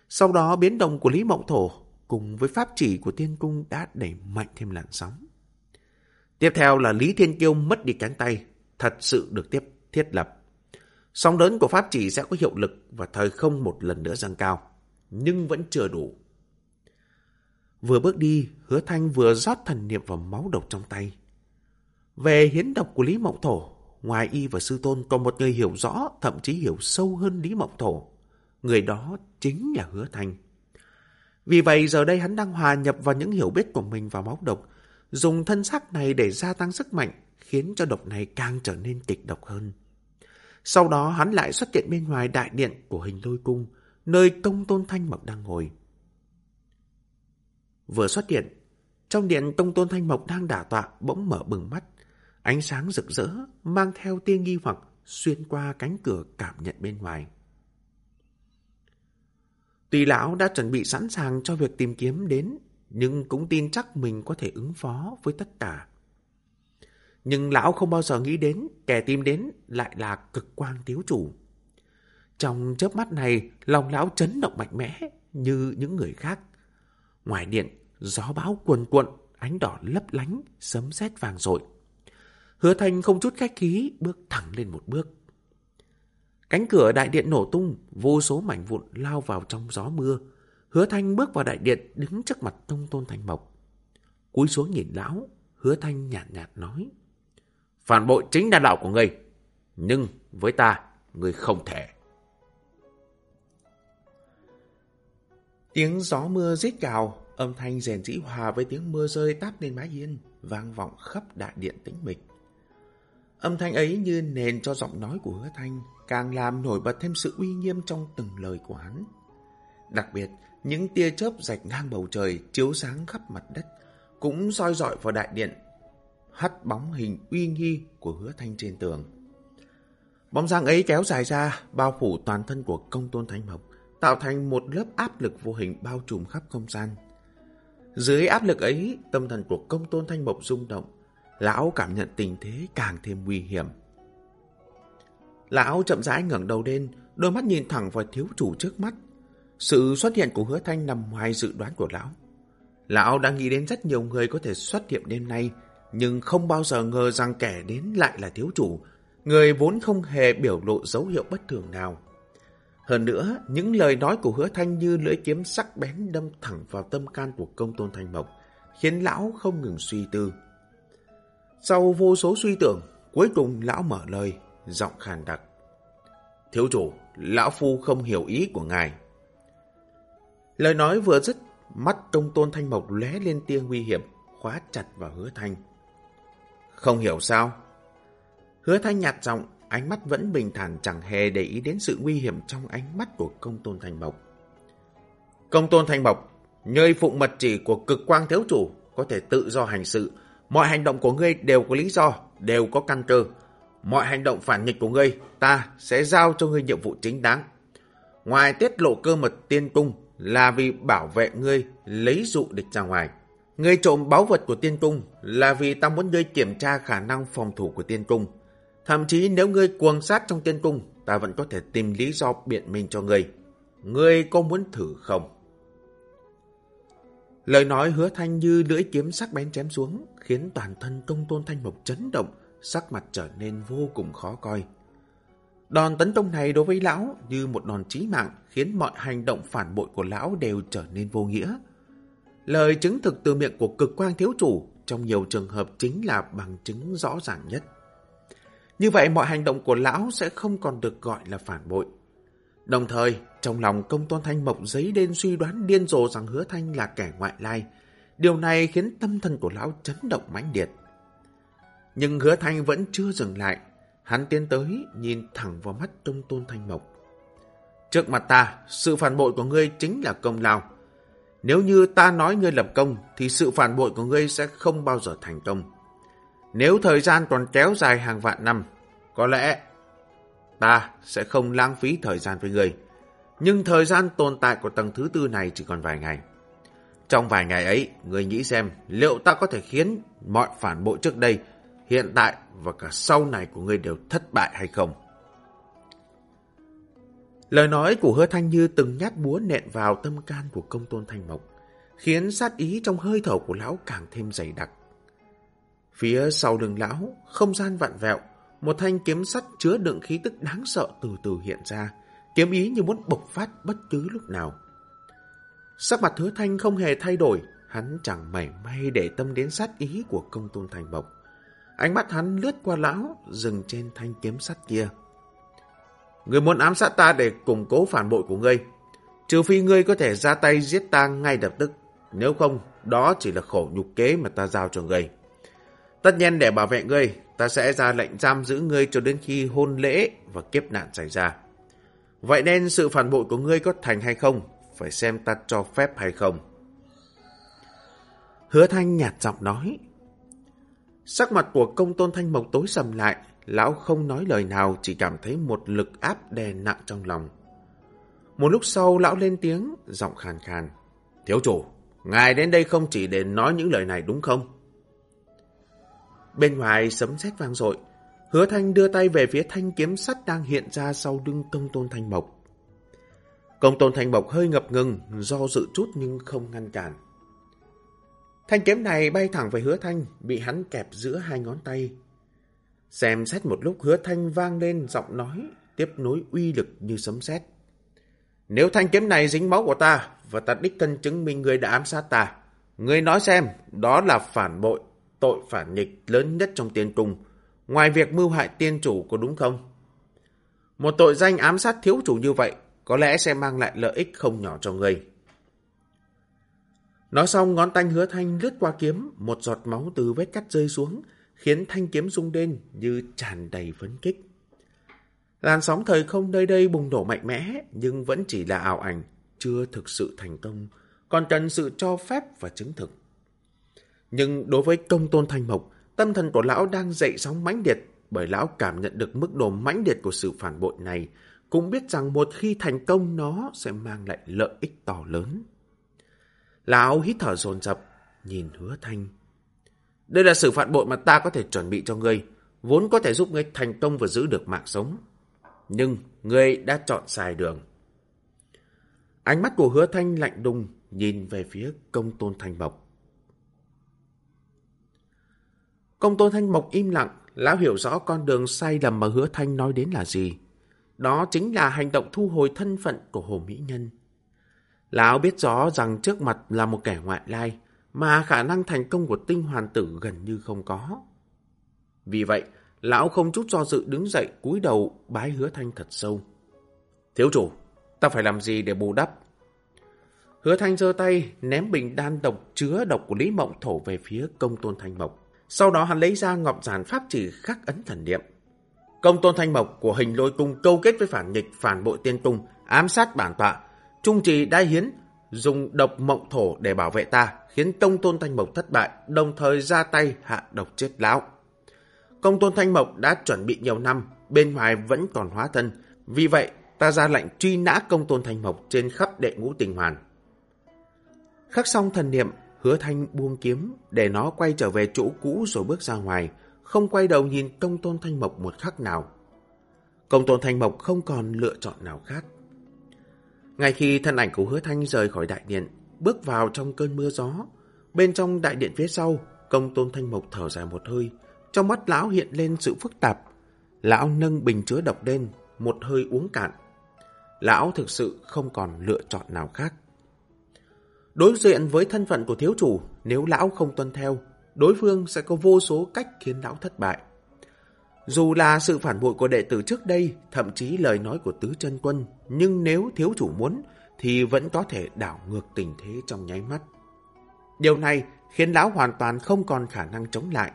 Sau đó biến động của Lý Mộng Thổ cùng với pháp chỉ của tiên cung đã đẩy mạnh thêm làn sóng. Tiếp theo là Lý Thiên Kiêu mất đi cánh tay, thật sự được tiếp thiết lập. Sóng lớn của pháp chỉ sẽ có hiệu lực và thời không một lần nữa dâng cao, nhưng vẫn chưa đủ. Vừa bước đi, hứa thanh vừa rót thần niệm vào máu độc trong tay. Về hiến độc của Lý Mộng Thổ, ngoài y và sư tôn còn một người hiểu rõ, thậm chí hiểu sâu hơn Lý Mộng Thổ. Người đó chính là Hứa Thanh. Vì vậy giờ đây hắn đang hòa nhập vào những hiểu biết của mình vào máu độc, dùng thân xác này để gia tăng sức mạnh, khiến cho độc này càng trở nên kịch độc hơn. Sau đó hắn lại xuất hiện bên ngoài đại điện của hình lôi cung, nơi công tôn thanh mộc đang ngồi. Vừa xuất hiện, trong điện công tôn thanh mộc đang đả tọa bỗng mở bừng mắt, ánh sáng rực rỡ mang theo tia nghi hoặc xuyên qua cánh cửa cảm nhận bên ngoài. Tùy lão đã chuẩn bị sẵn sàng cho việc tìm kiếm đến, nhưng cũng tin chắc mình có thể ứng phó với tất cả. Nhưng lão không bao giờ nghĩ đến kẻ tìm đến lại là cực quang tiếu chủ. Trong chớp mắt này, lòng lão chấn động mạnh mẽ như những người khác. Ngoài điện, gió bão cuồn cuộn, ánh đỏ lấp lánh, sấm sét vàng rội. Hứa Thanh không chút khách khí, bước thẳng lên một bước. Cánh cửa đại điện nổ tung, vô số mảnh vụn lao vào trong gió mưa. Hứa Thanh bước vào đại điện, đứng trước mặt Tông Tôn thành Mộc. Cúi xuống nhìn lão, Hứa Thanh nhạt nhạt nói. Phản bội chính là đạo của ngươi, nhưng với ta, ngươi không thể. Tiếng gió mưa rít gào, âm thanh rèn dĩ hòa với tiếng mưa rơi táp lên mái hiên, vang vọng khắp đại điện tĩnh mịch. Âm thanh ấy như nền cho giọng nói của hứa thanh, càng làm nổi bật thêm sự uy nghiêm trong từng lời của hắn. Đặc biệt, những tia chớp rạch ngang bầu trời chiếu sáng khắp mặt đất, cũng soi dọi vào đại điện, hắt bóng hình uy nghi của hứa thanh trên tường. Bóng dáng ấy kéo dài ra, bao phủ toàn thân của công tôn thanh mộc, tạo thành một lớp áp lực vô hình bao trùm khắp không gian. Dưới áp lực ấy, tâm thần của công tôn thanh mộc rung động, lão cảm nhận tình thế càng thêm nguy hiểm. Lão chậm rãi ngẩng đầu lên, đôi mắt nhìn thẳng vào thiếu chủ trước mắt. Sự xuất hiện của hứa thanh nằm ngoài dự đoán của lão. Lão đã nghĩ đến rất nhiều người có thể xuất hiện đêm nay, nhưng không bao giờ ngờ rằng kẻ đến lại là thiếu chủ, người vốn không hề biểu lộ dấu hiệu bất thường nào. Hơn nữa, những lời nói của hứa thanh như lưỡi kiếm sắc bén đâm thẳng vào tâm can của công tôn thanh mộc, khiến lão không ngừng suy tư. Sau vô số suy tưởng, cuối cùng lão mở lời, giọng khàn đặc. Thiếu chủ, lão phu không hiểu ý của ngài. Lời nói vừa dứt, mắt công tôn thanh mộc lóe lên tia nguy hiểm, khóa chặt vào hứa thanh. Không hiểu sao? Hứa thanh nhạt giọng, ánh mắt vẫn bình thản chẳng hề để ý đến sự nguy hiểm trong ánh mắt của công tôn thanh mộc. Công tôn thanh mộc, nơi phụng mật chỉ của cực quang thiếu chủ có thể tự do hành sự, Mọi hành động của ngươi đều có lý do, đều có căn cơ. Mọi hành động phản nghịch của ngươi, ta sẽ giao cho ngươi nhiệm vụ chính đáng. Ngoài tiết lộ cơ mật tiên cung là vì bảo vệ ngươi lấy dụ địch ra ngoài người trộm báu vật của tiên cung là vì ta muốn ngươi kiểm tra khả năng phòng thủ của tiên cung. Thậm chí nếu ngươi cuồng sát trong tiên cung, ta vẫn có thể tìm lý do biện minh cho ngươi. Ngươi có muốn thử không? Lời nói hứa thanh như lưỡi kiếm sắc bén chém xuống, khiến toàn thân công tôn thanh mộc chấn động, sắc mặt trở nên vô cùng khó coi. Đòn tấn công này đối với lão như một đòn chí mạng, khiến mọi hành động phản bội của lão đều trở nên vô nghĩa. Lời chứng thực từ miệng của cực quang thiếu chủ trong nhiều trường hợp chính là bằng chứng rõ ràng nhất. Như vậy mọi hành động của lão sẽ không còn được gọi là phản bội. Đồng thời, trong lòng công tôn thanh mộc giấy đen suy đoán điên rồ rằng hứa thanh là kẻ ngoại lai. Điều này khiến tâm thần của lão chấn động mãnh liệt. Nhưng hứa thanh vẫn chưa dừng lại. Hắn tiến tới, nhìn thẳng vào mắt công tôn thanh mộc. Trước mặt ta, sự phản bội của ngươi chính là công lao. Nếu như ta nói ngươi lập công, thì sự phản bội của ngươi sẽ không bao giờ thành công. Nếu thời gian còn kéo dài hàng vạn năm, có lẽ ta sẽ không lãng phí thời gian với ngươi. Nhưng thời gian tồn tại của tầng thứ tư này chỉ còn vài ngày. Trong vài ngày ấy, ngươi nghĩ xem liệu ta có thể khiến mọi phản bội trước đây, hiện tại và cả sau này của ngươi đều thất bại hay không? Lời nói của hứa thanh như từng nhát búa nện vào tâm can của công tôn thanh mộc, khiến sát ý trong hơi thở của lão càng thêm dày đặc. Phía sau đường lão, không gian vặn vẹo, một thanh kiếm sắt chứa đựng khí tức đáng sợ từ từ hiện ra, kiếm ý như muốn bộc phát bất cứ lúc nào. Sắc mặt hứa thanh không hề thay đổi, hắn chẳng mảy may để tâm đến sát ý của công tôn thành bộc. Ánh mắt hắn lướt qua lão, dừng trên thanh kiếm sắt kia. Người muốn ám sát ta để củng cố phản bội của ngươi. Trừ phi ngươi có thể ra tay giết ta ngay lập tức. Nếu không, đó chỉ là khổ nhục kế mà ta giao cho ngươi. Tất nhiên để bảo vệ ngươi, ta sẽ ra lệnh giam giữ ngươi cho đến khi hôn lễ và kiếp nạn xảy ra. Vậy nên sự phản bội của ngươi có thành hay không, phải xem ta cho phép hay không. Hứa Thanh nhạt giọng nói. Sắc mặt của công tôn Thanh Mộc tối sầm lại, lão không nói lời nào, chỉ cảm thấy một lực áp đè nặng trong lòng. Một lúc sau lão lên tiếng, giọng khàn khàn. Thiếu chủ, ngài đến đây không chỉ để nói những lời này đúng không? Bên ngoài sấm sét vang dội, hứa thanh đưa tay về phía thanh kiếm sắt đang hiện ra sau lưng công tôn thanh mộc. Công tôn thanh mộc hơi ngập ngừng, do dự chút nhưng không ngăn cản. Thanh kiếm này bay thẳng về hứa thanh, bị hắn kẹp giữa hai ngón tay. Xem xét một lúc hứa thanh vang lên giọng nói, tiếp nối uy lực như sấm sét. Nếu thanh kiếm này dính máu của ta, và ta đích thân chứng minh người đã ám sát ta, người nói xem, đó là phản bội, tội phản nghịch lớn nhất trong tiên cung, ngoài việc mưu hại tiên chủ có đúng không? Một tội danh ám sát thiếu chủ như vậy, có lẽ sẽ mang lại lợi ích không nhỏ cho người. Nói xong ngón tay hứa thanh lướt qua kiếm, một giọt máu từ vết cắt rơi xuống, khiến thanh kiếm rung lên như tràn đầy phấn kích. Làn sóng thời không nơi đây bùng nổ mạnh mẽ, nhưng vẫn chỉ là ảo ảnh, chưa thực sự thành công, còn cần sự cho phép và chứng thực. Nhưng đối với công tôn thanh mộc, tâm thần của lão đang dậy sóng mãnh liệt, bởi lão cảm nhận được mức độ mãnh liệt của sự phản bội này, cũng biết rằng một khi thành công nó sẽ mang lại lợi ích to lớn. Lão hít thở dồn dập, nhìn hứa thanh. Đây là sự phản bội mà ta có thể chuẩn bị cho ngươi, vốn có thể giúp ngươi thành công và giữ được mạng sống. Nhưng ngươi đã chọn sai đường. Ánh mắt của hứa thanh lạnh đùng nhìn về phía công tôn thanh mộc. Công tôn thanh mộc im lặng, lão hiểu rõ con đường sai lầm mà hứa thanh nói đến là gì. Đó chính là hành động thu hồi thân phận của Hồ Mỹ Nhân. Lão biết rõ rằng trước mặt là một kẻ ngoại lai, mà khả năng thành công của tinh hoàn tử gần như không có. Vì vậy, lão không chút do dự đứng dậy cúi đầu bái hứa thanh thật sâu. Thiếu chủ, ta phải làm gì để bù đắp? Hứa thanh giơ tay, ném bình đan độc chứa độc của Lý Mộng Thổ về phía công tôn thanh mộc. Sau đó hắn lấy ra ngọc giản pháp chỉ khắc ấn thần niệm. Công tôn thanh mộc của hình lôi tung câu kết với phản nghịch phản bội tiên tung ám sát bản tọa, trung trì đai hiến, dùng độc mộng thổ để bảo vệ ta, khiến công tôn thanh mộc thất bại, đồng thời ra tay hạ độc chết lão. Công tôn thanh mộc đã chuẩn bị nhiều năm, bên ngoài vẫn còn hóa thân, vì vậy ta ra lệnh truy nã công tôn thanh mộc trên khắp đệ ngũ tình hoàn. Khắc xong thần niệm, hứa thanh buông kiếm để nó quay trở về chỗ cũ rồi bước ra ngoài, không quay đầu nhìn công tôn thanh mộc một khắc nào. Công tôn thanh mộc không còn lựa chọn nào khác. Ngay khi thân ảnh của hứa thanh rời khỏi đại điện, bước vào trong cơn mưa gió, bên trong đại điện phía sau, công tôn thanh mộc thở dài một hơi, trong mắt lão hiện lên sự phức tạp. Lão nâng bình chứa độc lên, một hơi uống cạn. Lão thực sự không còn lựa chọn nào khác. Đối diện với thân phận của thiếu chủ, nếu lão không tuân theo, đối phương sẽ có vô số cách khiến lão thất bại. Dù là sự phản bội của đệ tử trước đây, thậm chí lời nói của tứ chân quân, nhưng nếu thiếu chủ muốn, thì vẫn có thể đảo ngược tình thế trong nháy mắt. Điều này khiến lão hoàn toàn không còn khả năng chống lại.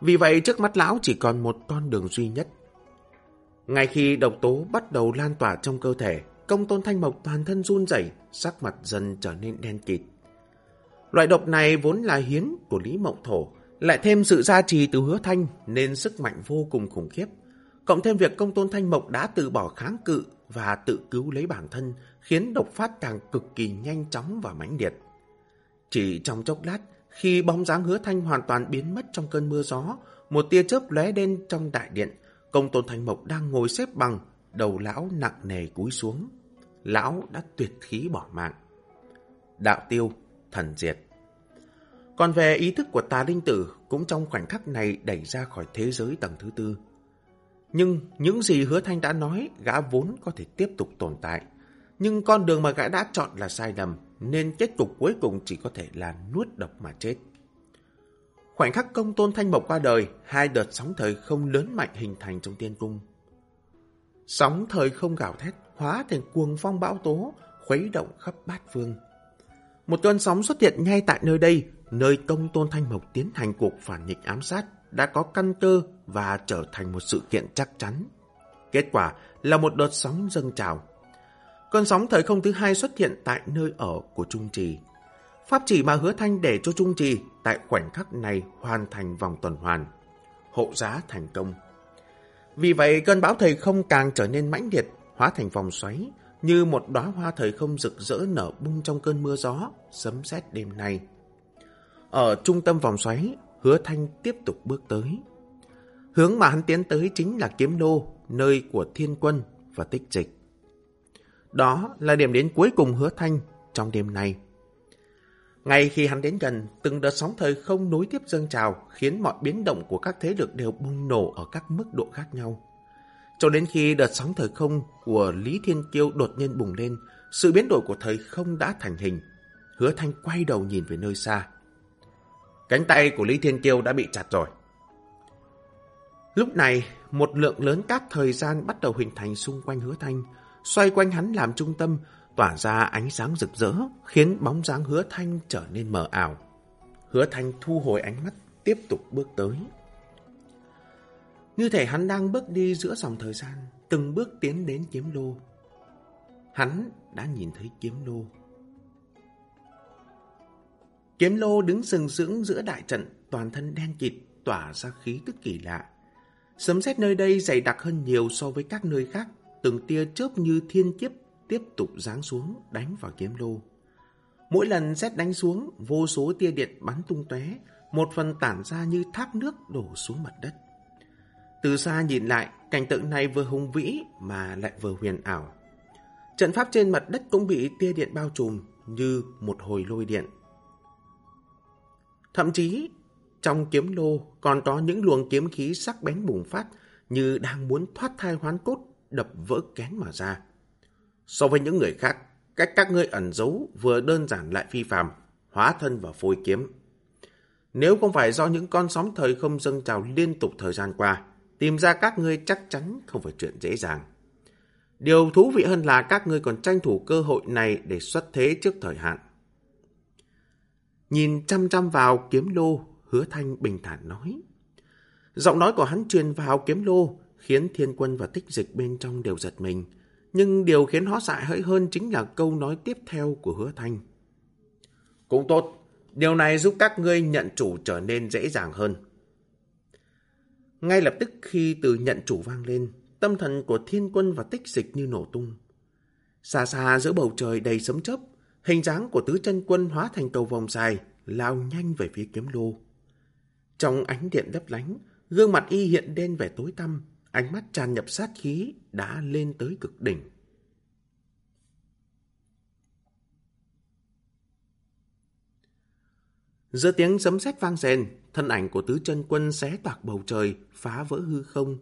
Vì vậy trước mắt lão chỉ còn một con đường duy nhất. Ngay khi độc tố bắt đầu lan tỏa trong cơ thể, công tôn thanh mộc toàn thân run rẩy, sắc mặt dần trở nên đen kịt. Loại độc này vốn là hiến của Lý Mộng Thổ, lại thêm sự gia trì từ hứa thanh nên sức mạnh vô cùng khủng khiếp. Cộng thêm việc công tôn thanh mộc đã từ bỏ kháng cự và tự cứu lấy bản thân, khiến độc phát càng cực kỳ nhanh chóng và mãnh liệt. Chỉ trong chốc lát, khi bóng dáng hứa thanh hoàn toàn biến mất trong cơn mưa gió, một tia chớp lóe đen trong đại điện, công tôn thanh mộc đang ngồi xếp bằng, đầu lão nặng nề cúi xuống. Lão đã tuyệt khí bỏ mạng. Đạo tiêu, thần diệt. Còn về ý thức của tà linh tử cũng trong khoảnh khắc này đẩy ra khỏi thế giới tầng thứ tư. Nhưng những gì hứa thanh đã nói gã vốn có thể tiếp tục tồn tại. Nhưng con đường mà gã đã chọn là sai lầm nên kết cục cuối cùng chỉ có thể là nuốt độc mà chết. Khoảnh khắc công tôn thanh mộc qua đời, hai đợt sóng thời không lớn mạnh hình thành trong tiên cung. Sóng thời không gào thét, hóa thành cuồng phong bão tố, khuấy động khắp bát phương. Một cơn sóng xuất hiện ngay tại nơi đây, nơi công tôn thanh mộc tiến hành cuộc phản nghịch ám sát đã có căn cơ và trở thành một sự kiện chắc chắn. Kết quả là một đợt sóng dâng trào. Cơn sóng thời không thứ hai xuất hiện tại nơi ở của Trung Trì. Pháp chỉ mà hứa thanh để cho Trung Trì tại khoảnh khắc này hoàn thành vòng tuần hoàn. Hộ giá thành công. Vì vậy cơn bão thời không càng trở nên mãnh liệt, hóa thành vòng xoáy, như một đóa hoa thời không rực rỡ nở bung trong cơn mưa gió, sấm sét đêm nay. Ở trung tâm vòng xoáy, hứa thanh tiếp tục bước tới. Hướng mà hắn tiến tới chính là kiếm lô, nơi của thiên quân và tích dịch. Đó là điểm đến cuối cùng hứa thanh trong đêm nay. Ngay khi hắn đến gần, từng đợt sóng thời không nối tiếp dâng trào khiến mọi biến động của các thế lực đều bùng nổ ở các mức độ khác nhau. Cho đến khi đợt sóng thời không của Lý Thiên Kiêu đột nhiên bùng lên, sự biến đổi của thời không đã thành hình. Hứa Thanh quay đầu nhìn về nơi xa. Cánh tay của Lý Thiên Kiêu đã bị chặt rồi. Lúc này, một lượng lớn các thời gian bắt đầu hình thành xung quanh hứa thanh, xoay quanh hắn làm trung tâm, tỏa ra ánh sáng rực rỡ, khiến bóng dáng hứa thanh trở nên mờ ảo. Hứa thanh thu hồi ánh mắt, tiếp tục bước tới. Như thể hắn đang bước đi giữa dòng thời gian, từng bước tiến đến kiếm lô. Hắn đã nhìn thấy kiếm lô. Kiếm lô đứng sừng sững giữa đại trận, toàn thân đen kịt, tỏa ra khí tức kỳ lạ. Sấm sét nơi đây dày đặc hơn nhiều so với các nơi khác, từng tia chớp như thiên kiếp tiếp tục giáng xuống đánh vào kiếm lô. Mỗi lần sét đánh xuống, vô số tia điện bắn tung tóe, một phần tản ra như thác nước đổ xuống mặt đất. Từ xa nhìn lại, cảnh tượng này vừa hùng vĩ mà lại vừa huyền ảo. Trận pháp trên mặt đất cũng bị tia điện bao trùm như một hồi lôi điện. Thậm chí, trong kiếm lô còn có những luồng kiếm khí sắc bén bùng phát như đang muốn thoát thai hoán cốt, đập vỡ kén mà ra. So với những người khác, cách các ngươi ẩn giấu vừa đơn giản lại phi phàm, hóa thân vào phôi kiếm. Nếu không phải do những con sóng thời không dâng trào liên tục thời gian qua, tìm ra các ngươi chắc chắn không phải chuyện dễ dàng. Điều thú vị hơn là các ngươi còn tranh thủ cơ hội này để xuất thế trước thời hạn. Nhìn chăm chăm vào kiếm lô, hứa thanh bình thản nói. Giọng nói của hắn truyền vào kiếm lô, khiến thiên quân và tích dịch bên trong đều giật mình. Nhưng điều khiến họ dại hỡi hơn chính là câu nói tiếp theo của hứa thanh. Cũng tốt, điều này giúp các ngươi nhận chủ trở nên dễ dàng hơn. Ngay lập tức khi từ nhận chủ vang lên, tâm thần của thiên quân và tích dịch như nổ tung. Xa xa giữa bầu trời đầy sấm chớp, hình dáng của tứ chân quân hóa thành cầu vòng dài, lao nhanh về phía kiếm lô. Trong ánh điện lấp lánh, gương mặt y hiện đen vẻ tối tăm, ánh mắt tràn nhập sát khí đã lên tới cực đỉnh. Giữa tiếng sấm sét vang rền, thân ảnh của tứ chân quân xé toạc bầu trời, phá vỡ hư không.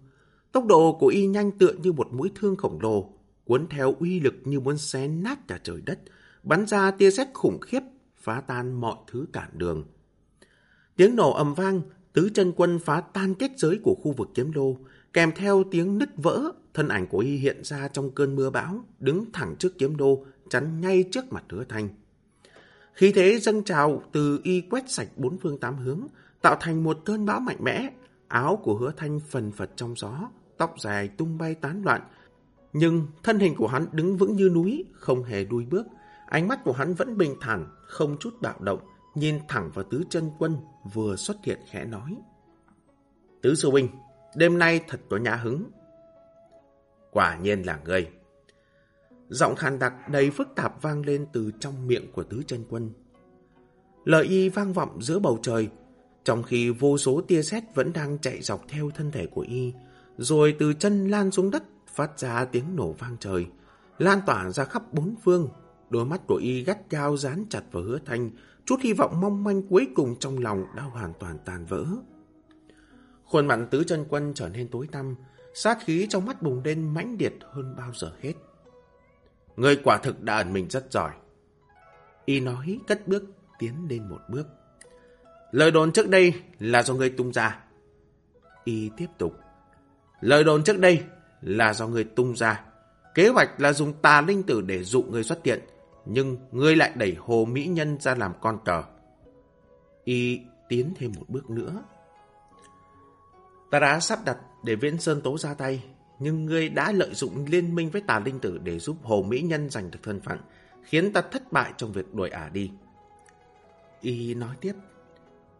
Tốc độ của y nhanh tựa như một mũi thương khổng lồ, cuốn theo uy lực như muốn xé nát cả trời đất, bắn ra tia sét khủng khiếp, phá tan mọi thứ cản đường. Tiếng nổ ầm vang, tứ chân quân phá tan kết giới của khu vực kiếm lô, kèm theo tiếng nứt vỡ, thân ảnh của y hiện ra trong cơn mưa bão, đứng thẳng trước kiếm lô, chắn ngay trước mặt hứa thanh. Khí thế dâng trào từ y quét sạch bốn phương tám hướng, tạo thành một cơn bão mạnh mẽ. Áo của hứa thanh phần phật trong gió, tóc dài tung bay tán loạn. Nhưng thân hình của hắn đứng vững như núi, không hề đuôi bước. Ánh mắt của hắn vẫn bình thản, không chút bạo động, nhìn thẳng vào tứ chân quân vừa xuất hiện khẽ nói. Tứ sư huynh, đêm nay thật có nhã hứng. Quả nhiên là ngươi. Giọng khàn đặc đầy phức tạp vang lên từ trong miệng của tứ chân quân. Lời y vang vọng giữa bầu trời, trong khi vô số tia sét vẫn đang chạy dọc theo thân thể của y, rồi từ chân lan xuống đất phát ra tiếng nổ vang trời, lan tỏa ra khắp bốn phương. Đôi mắt của y gắt gao dán chặt vào hứa thanh, chút hy vọng mong manh cuối cùng trong lòng đã hoàn toàn tàn vỡ. Khuôn mặt tứ chân quân trở nên tối tăm, sát khí trong mắt bùng lên mãnh liệt hơn bao giờ hết. Người quả thực đã ẩn mình rất giỏi. Y nói cất bước tiến lên một bước. Lời đồn trước đây là do người tung ra. Y tiếp tục. Lời đồn trước đây là do người tung ra. Kế hoạch là dùng tà linh tử để dụ người xuất hiện, nhưng ngươi lại đẩy hồ mỹ nhân ra làm con cờ. Y tiến thêm một bước nữa. Ta đã sắp đặt để Viễn Sơn Tố ra tay, nhưng ngươi đã lợi dụng liên minh với tà linh tử để giúp Hồ Mỹ Nhân giành được thân phận, khiến ta thất bại trong việc đuổi ả đi. Y nói tiếp,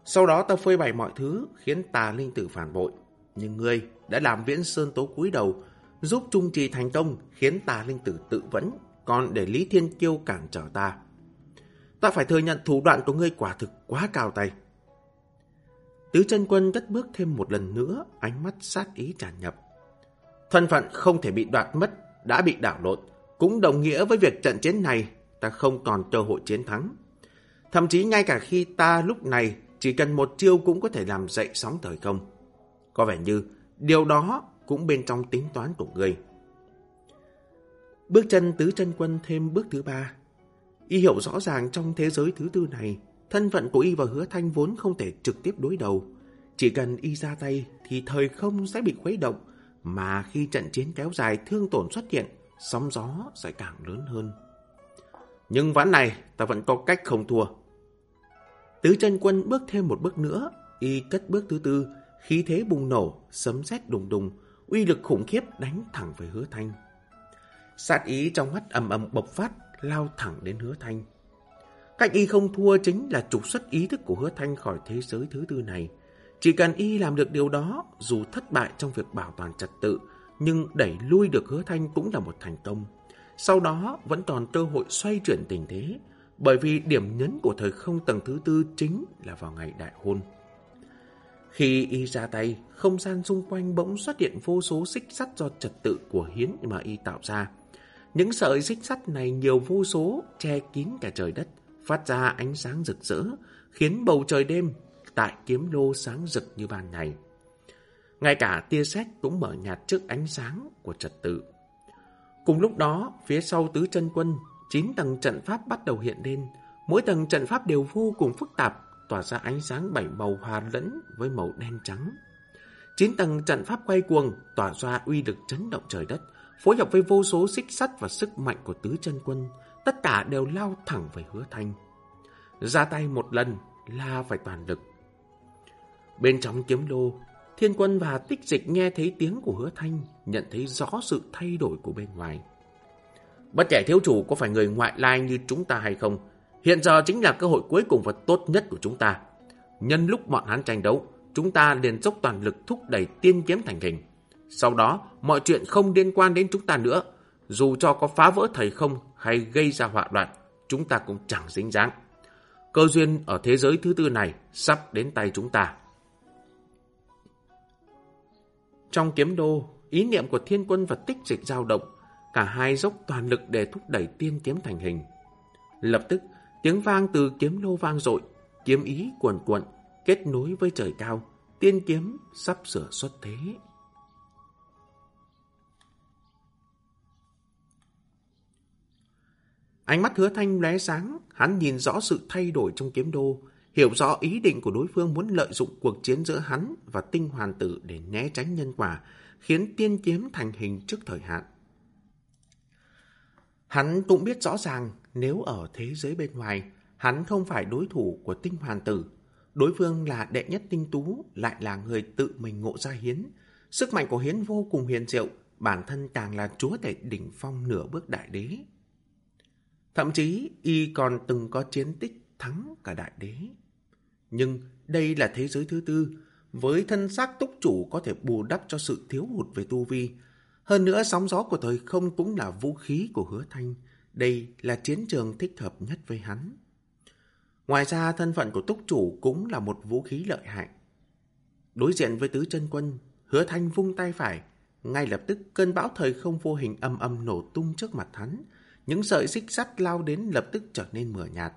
sau đó ta phơi bày mọi thứ khiến tà linh tử phản bội, nhưng ngươi đã làm Viễn Sơn Tố cúi đầu, giúp trung trì thành công khiến tà linh tử tự vẫn, còn để Lý Thiên Kiêu cản trở ta. Ta phải thừa nhận thủ đoạn của ngươi quả thực quá cao tay. Tứ chân quân cất bước thêm một lần nữa, ánh mắt sát ý tràn nhập. Thân phận không thể bị đoạt mất, đã bị đảo lộn, cũng đồng nghĩa với việc trận chiến này ta không còn cơ hội chiến thắng. Thậm chí ngay cả khi ta lúc này chỉ cần một chiêu cũng có thể làm dậy sóng thời không. Có vẻ như điều đó cũng bên trong tính toán của ngươi. Bước chân tứ chân quân thêm bước thứ ba. Y hiểu rõ ràng trong thế giới thứ tư này, thân phận của Y và hứa thanh vốn không thể trực tiếp đối đầu. Chỉ cần Y ra tay thì thời không sẽ bị khuấy động, mà khi trận chiến kéo dài thương tổn xuất hiện, sóng gió sẽ càng lớn hơn. Nhưng ván này ta vẫn có cách không thua. Tứ chân quân bước thêm một bước nữa, y cất bước thứ tư, khí thế bùng nổ, sấm sét đùng đùng, uy lực khủng khiếp đánh thẳng về hứa thanh. Sát ý trong mắt ầm ầm bộc phát, lao thẳng đến hứa thanh. Cách y không thua chính là trục xuất ý thức của hứa thanh khỏi thế giới thứ tư này. Chỉ cần y làm được điều đó, dù thất bại trong việc bảo toàn trật tự, nhưng đẩy lui được hứa thanh cũng là một thành công. Sau đó vẫn còn cơ hội xoay chuyển tình thế, bởi vì điểm nhấn của thời không tầng thứ tư chính là vào ngày đại hôn. Khi y ra tay, không gian xung quanh bỗng xuất hiện vô số xích sắt do trật tự của hiến mà y tạo ra. Những sợi xích sắt này nhiều vô số, che kín cả trời đất, phát ra ánh sáng rực rỡ, khiến bầu trời đêm tại kiếm lô sáng rực như ban ngày. Ngay cả tia sét cũng mở nhạt trước ánh sáng của trật tự. Cùng lúc đó, phía sau tứ chân quân, chín tầng trận pháp bắt đầu hiện lên. Mỗi tầng trận pháp đều vô cùng phức tạp, tỏa ra ánh sáng bảy màu hòa lẫn với màu đen trắng. Chín tầng trận pháp quay cuồng, tỏa ra uy lực chấn động trời đất, phối hợp với vô số xích sắt và sức mạnh của tứ chân quân, tất cả đều lao thẳng về hứa thanh. Ra tay một lần là phải toàn lực. Bên trong kiếm lô, thiên quân và tích dịch nghe thấy tiếng của hứa thanh, nhận thấy rõ sự thay đổi của bên ngoài. Bất kể thiếu chủ có phải người ngoại lai như chúng ta hay không, hiện giờ chính là cơ hội cuối cùng và tốt nhất của chúng ta. Nhân lúc bọn hắn tranh đấu, chúng ta liền dốc toàn lực thúc đẩy tiên kiếm thành hình. Sau đó, mọi chuyện không liên quan đến chúng ta nữa. Dù cho có phá vỡ thầy không hay gây ra họa loạn, chúng ta cũng chẳng dính dáng. Cơ duyên ở thế giới thứ tư này sắp đến tay chúng ta. Trong kiếm đô, ý niệm của thiên quân và tích dịch dao động, cả hai dốc toàn lực để thúc đẩy tiên kiếm thành hình. Lập tức, tiếng vang từ kiếm đô vang dội, kiếm ý cuồn cuộn, kết nối với trời cao, tiên kiếm sắp sửa xuất thế. Ánh mắt hứa thanh lóe sáng, hắn nhìn rõ sự thay đổi trong kiếm đô, hiểu rõ ý định của đối phương muốn lợi dụng cuộc chiến giữa hắn và tinh hoàn tử để né tránh nhân quả, khiến tiên kiếm thành hình trước thời hạn. Hắn cũng biết rõ ràng nếu ở thế giới bên ngoài, hắn không phải đối thủ của tinh hoàn tử. Đối phương là đệ nhất tinh tú, lại là người tự mình ngộ ra hiến. Sức mạnh của hiến vô cùng huyền diệu, bản thân càng là chúa tể đỉnh phong nửa bước đại đế. Thậm chí, y còn từng có chiến tích thắng cả đại đế. Nhưng đây là thế giới thứ tư, với thân xác túc chủ có thể bù đắp cho sự thiếu hụt về tu vi. Hơn nữa, sóng gió của thời không cũng là vũ khí của hứa thanh. Đây là chiến trường thích hợp nhất với hắn. Ngoài ra, thân phận của túc chủ cũng là một vũ khí lợi hại. Đối diện với tứ chân quân, hứa thanh vung tay phải. Ngay lập tức, cơn bão thời không vô hình âm âm nổ tung trước mặt hắn. Những sợi xích sắt lao đến lập tức trở nên mờ nhạt.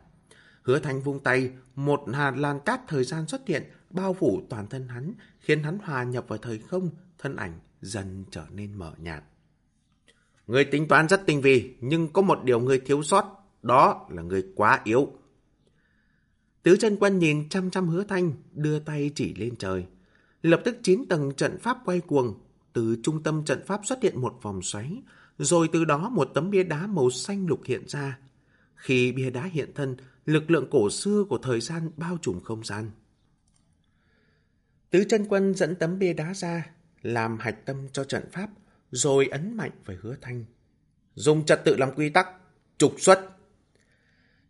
Hứa Thanh vung tay, một hạt lan cát thời gian xuất hiện, bao phủ toàn thân hắn, khiến hắn hòa nhập vào thời không, thân ảnh dần trở nên mờ nhạt. Người tính toán rất tinh vi, nhưng có một điều người thiếu sót, đó là người quá yếu. Tứ chân quân nhìn chăm chăm hứa thanh, đưa tay chỉ lên trời. Lập tức chín tầng trận pháp quay cuồng, từ trung tâm trận pháp xuất hiện một vòng xoáy, rồi từ đó một tấm bia đá màu xanh lục hiện ra. Khi bia đá hiện thân, lực lượng cổ xưa của thời gian bao trùm không gian. Tứ chân quân dẫn tấm bia đá ra, làm hạch tâm cho trận pháp, rồi ấn mạnh về hứa thanh. Dùng trật tự làm quy tắc, trục xuất.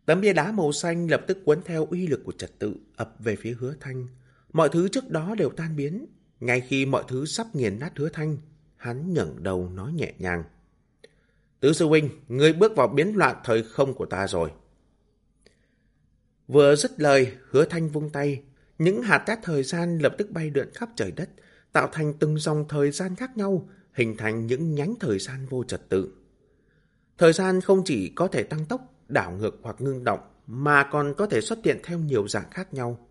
Tấm bia đá màu xanh lập tức cuốn theo uy lực của trật tự ập về phía hứa thanh. Mọi thứ trước đó đều tan biến. Ngay khi mọi thứ sắp nghiền nát hứa thanh, hắn ngẩng đầu nói nhẹ nhàng. Tứ sư huynh, ngươi bước vào biến loạn thời không của ta rồi. Vừa dứt lời, hứa thanh vung tay. Những hạt cát thời gian lập tức bay lượn khắp trời đất, tạo thành từng dòng thời gian khác nhau, hình thành những nhánh thời gian vô trật tự. Thời gian không chỉ có thể tăng tốc, đảo ngược hoặc ngưng động, mà còn có thể xuất hiện theo nhiều dạng khác nhau.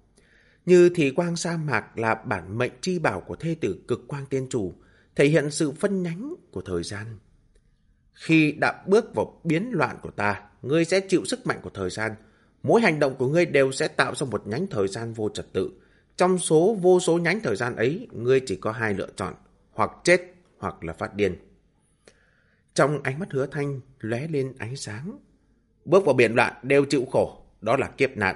Như thì quang sa mạc là bản mệnh chi bảo của thê tử cực quang tiên chủ, thể hiện sự phân nhánh của thời gian. Khi đã bước vào biến loạn của ta, ngươi sẽ chịu sức mạnh của thời gian. Mỗi hành động của ngươi đều sẽ tạo ra một nhánh thời gian vô trật tự. Trong số vô số nhánh thời gian ấy, ngươi chỉ có hai lựa chọn, hoặc chết hoặc là phát điên. Trong ánh mắt hứa thanh lóe lên ánh sáng. Bước vào biển loạn đều chịu khổ, đó là kiếp nạn.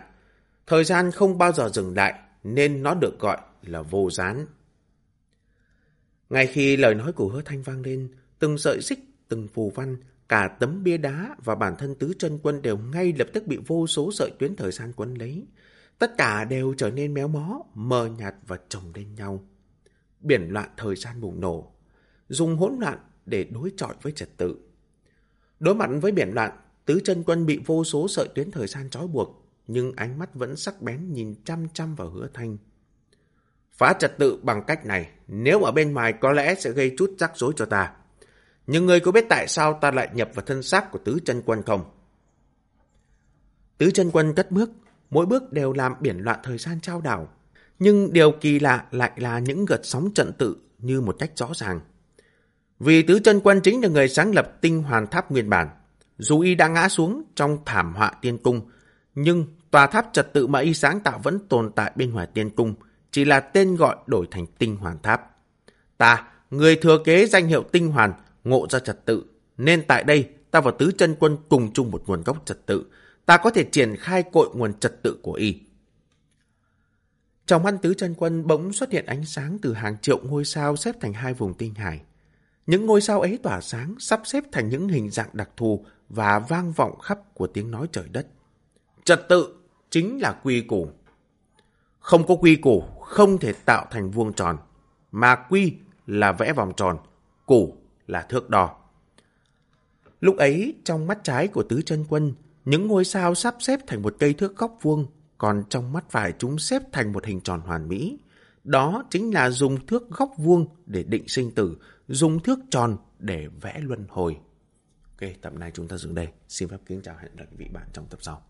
Thời gian không bao giờ dừng lại, nên nó được gọi là vô gián. Ngay khi lời nói của hứa thanh vang lên, từng sợi xích, từng phù văn, cả tấm bia đá và bản thân tứ chân quân đều ngay lập tức bị vô số sợi tuyến thời gian quấn lấy. Tất cả đều trở nên méo mó, mờ nhạt và chồng lên nhau. Biển loạn thời gian bùng nổ, dùng hỗn loạn để đối chọi với trật tự. Đối mặt với biển loạn, tứ chân quân bị vô số sợi tuyến thời gian trói buộc, nhưng ánh mắt vẫn sắc bén nhìn chăm chăm vào hứa thanh. Phá trật tự bằng cách này, nếu ở bên ngoài có lẽ sẽ gây chút rắc rối cho ta. Nhưng người có biết tại sao ta lại nhập vào thân xác của tứ chân quân không? Tứ chân quân cất bước, mỗi bước đều làm biển loạn thời gian trao đảo. Nhưng điều kỳ lạ lại là những gợt sóng trận tự như một cách rõ ràng. Vì tứ chân quân chính là người sáng lập tinh hoàn tháp nguyên bản. Dù y đã ngã xuống trong thảm họa tiên cung, nhưng tòa tháp trật tự mà y sáng tạo vẫn tồn tại bên ngoài tiên cung, chỉ là tên gọi đổi thành tinh hoàn tháp. Ta, người thừa kế danh hiệu tinh hoàn, ngộ ra trật tự, nên tại đây ta và tứ chân quân cùng chung một nguồn gốc trật tự, ta có thể triển khai cội nguồn trật tự của y. Trong mắt tứ chân quân bỗng xuất hiện ánh sáng từ hàng triệu ngôi sao xếp thành hai vùng tinh hải. Những ngôi sao ấy tỏa sáng, sắp xếp thành những hình dạng đặc thù và vang vọng khắp của tiếng nói trời đất. Trật tự chính là quy củ. Không có quy củ, không thể tạo thành vuông tròn, mà quy là vẽ vòng tròn, củ là thước đo. Lúc ấy, trong mắt trái của tứ chân quân, những ngôi sao sắp xếp thành một cây thước góc vuông, còn trong mắt phải chúng xếp thành một hình tròn hoàn mỹ. Đó chính là dùng thước góc vuông để định sinh tử, dùng thước tròn để vẽ luân hồi. Ok, tập này chúng ta dừng đây. Xin phép kính chào hẹn gặp lại vị bạn trong tập sau.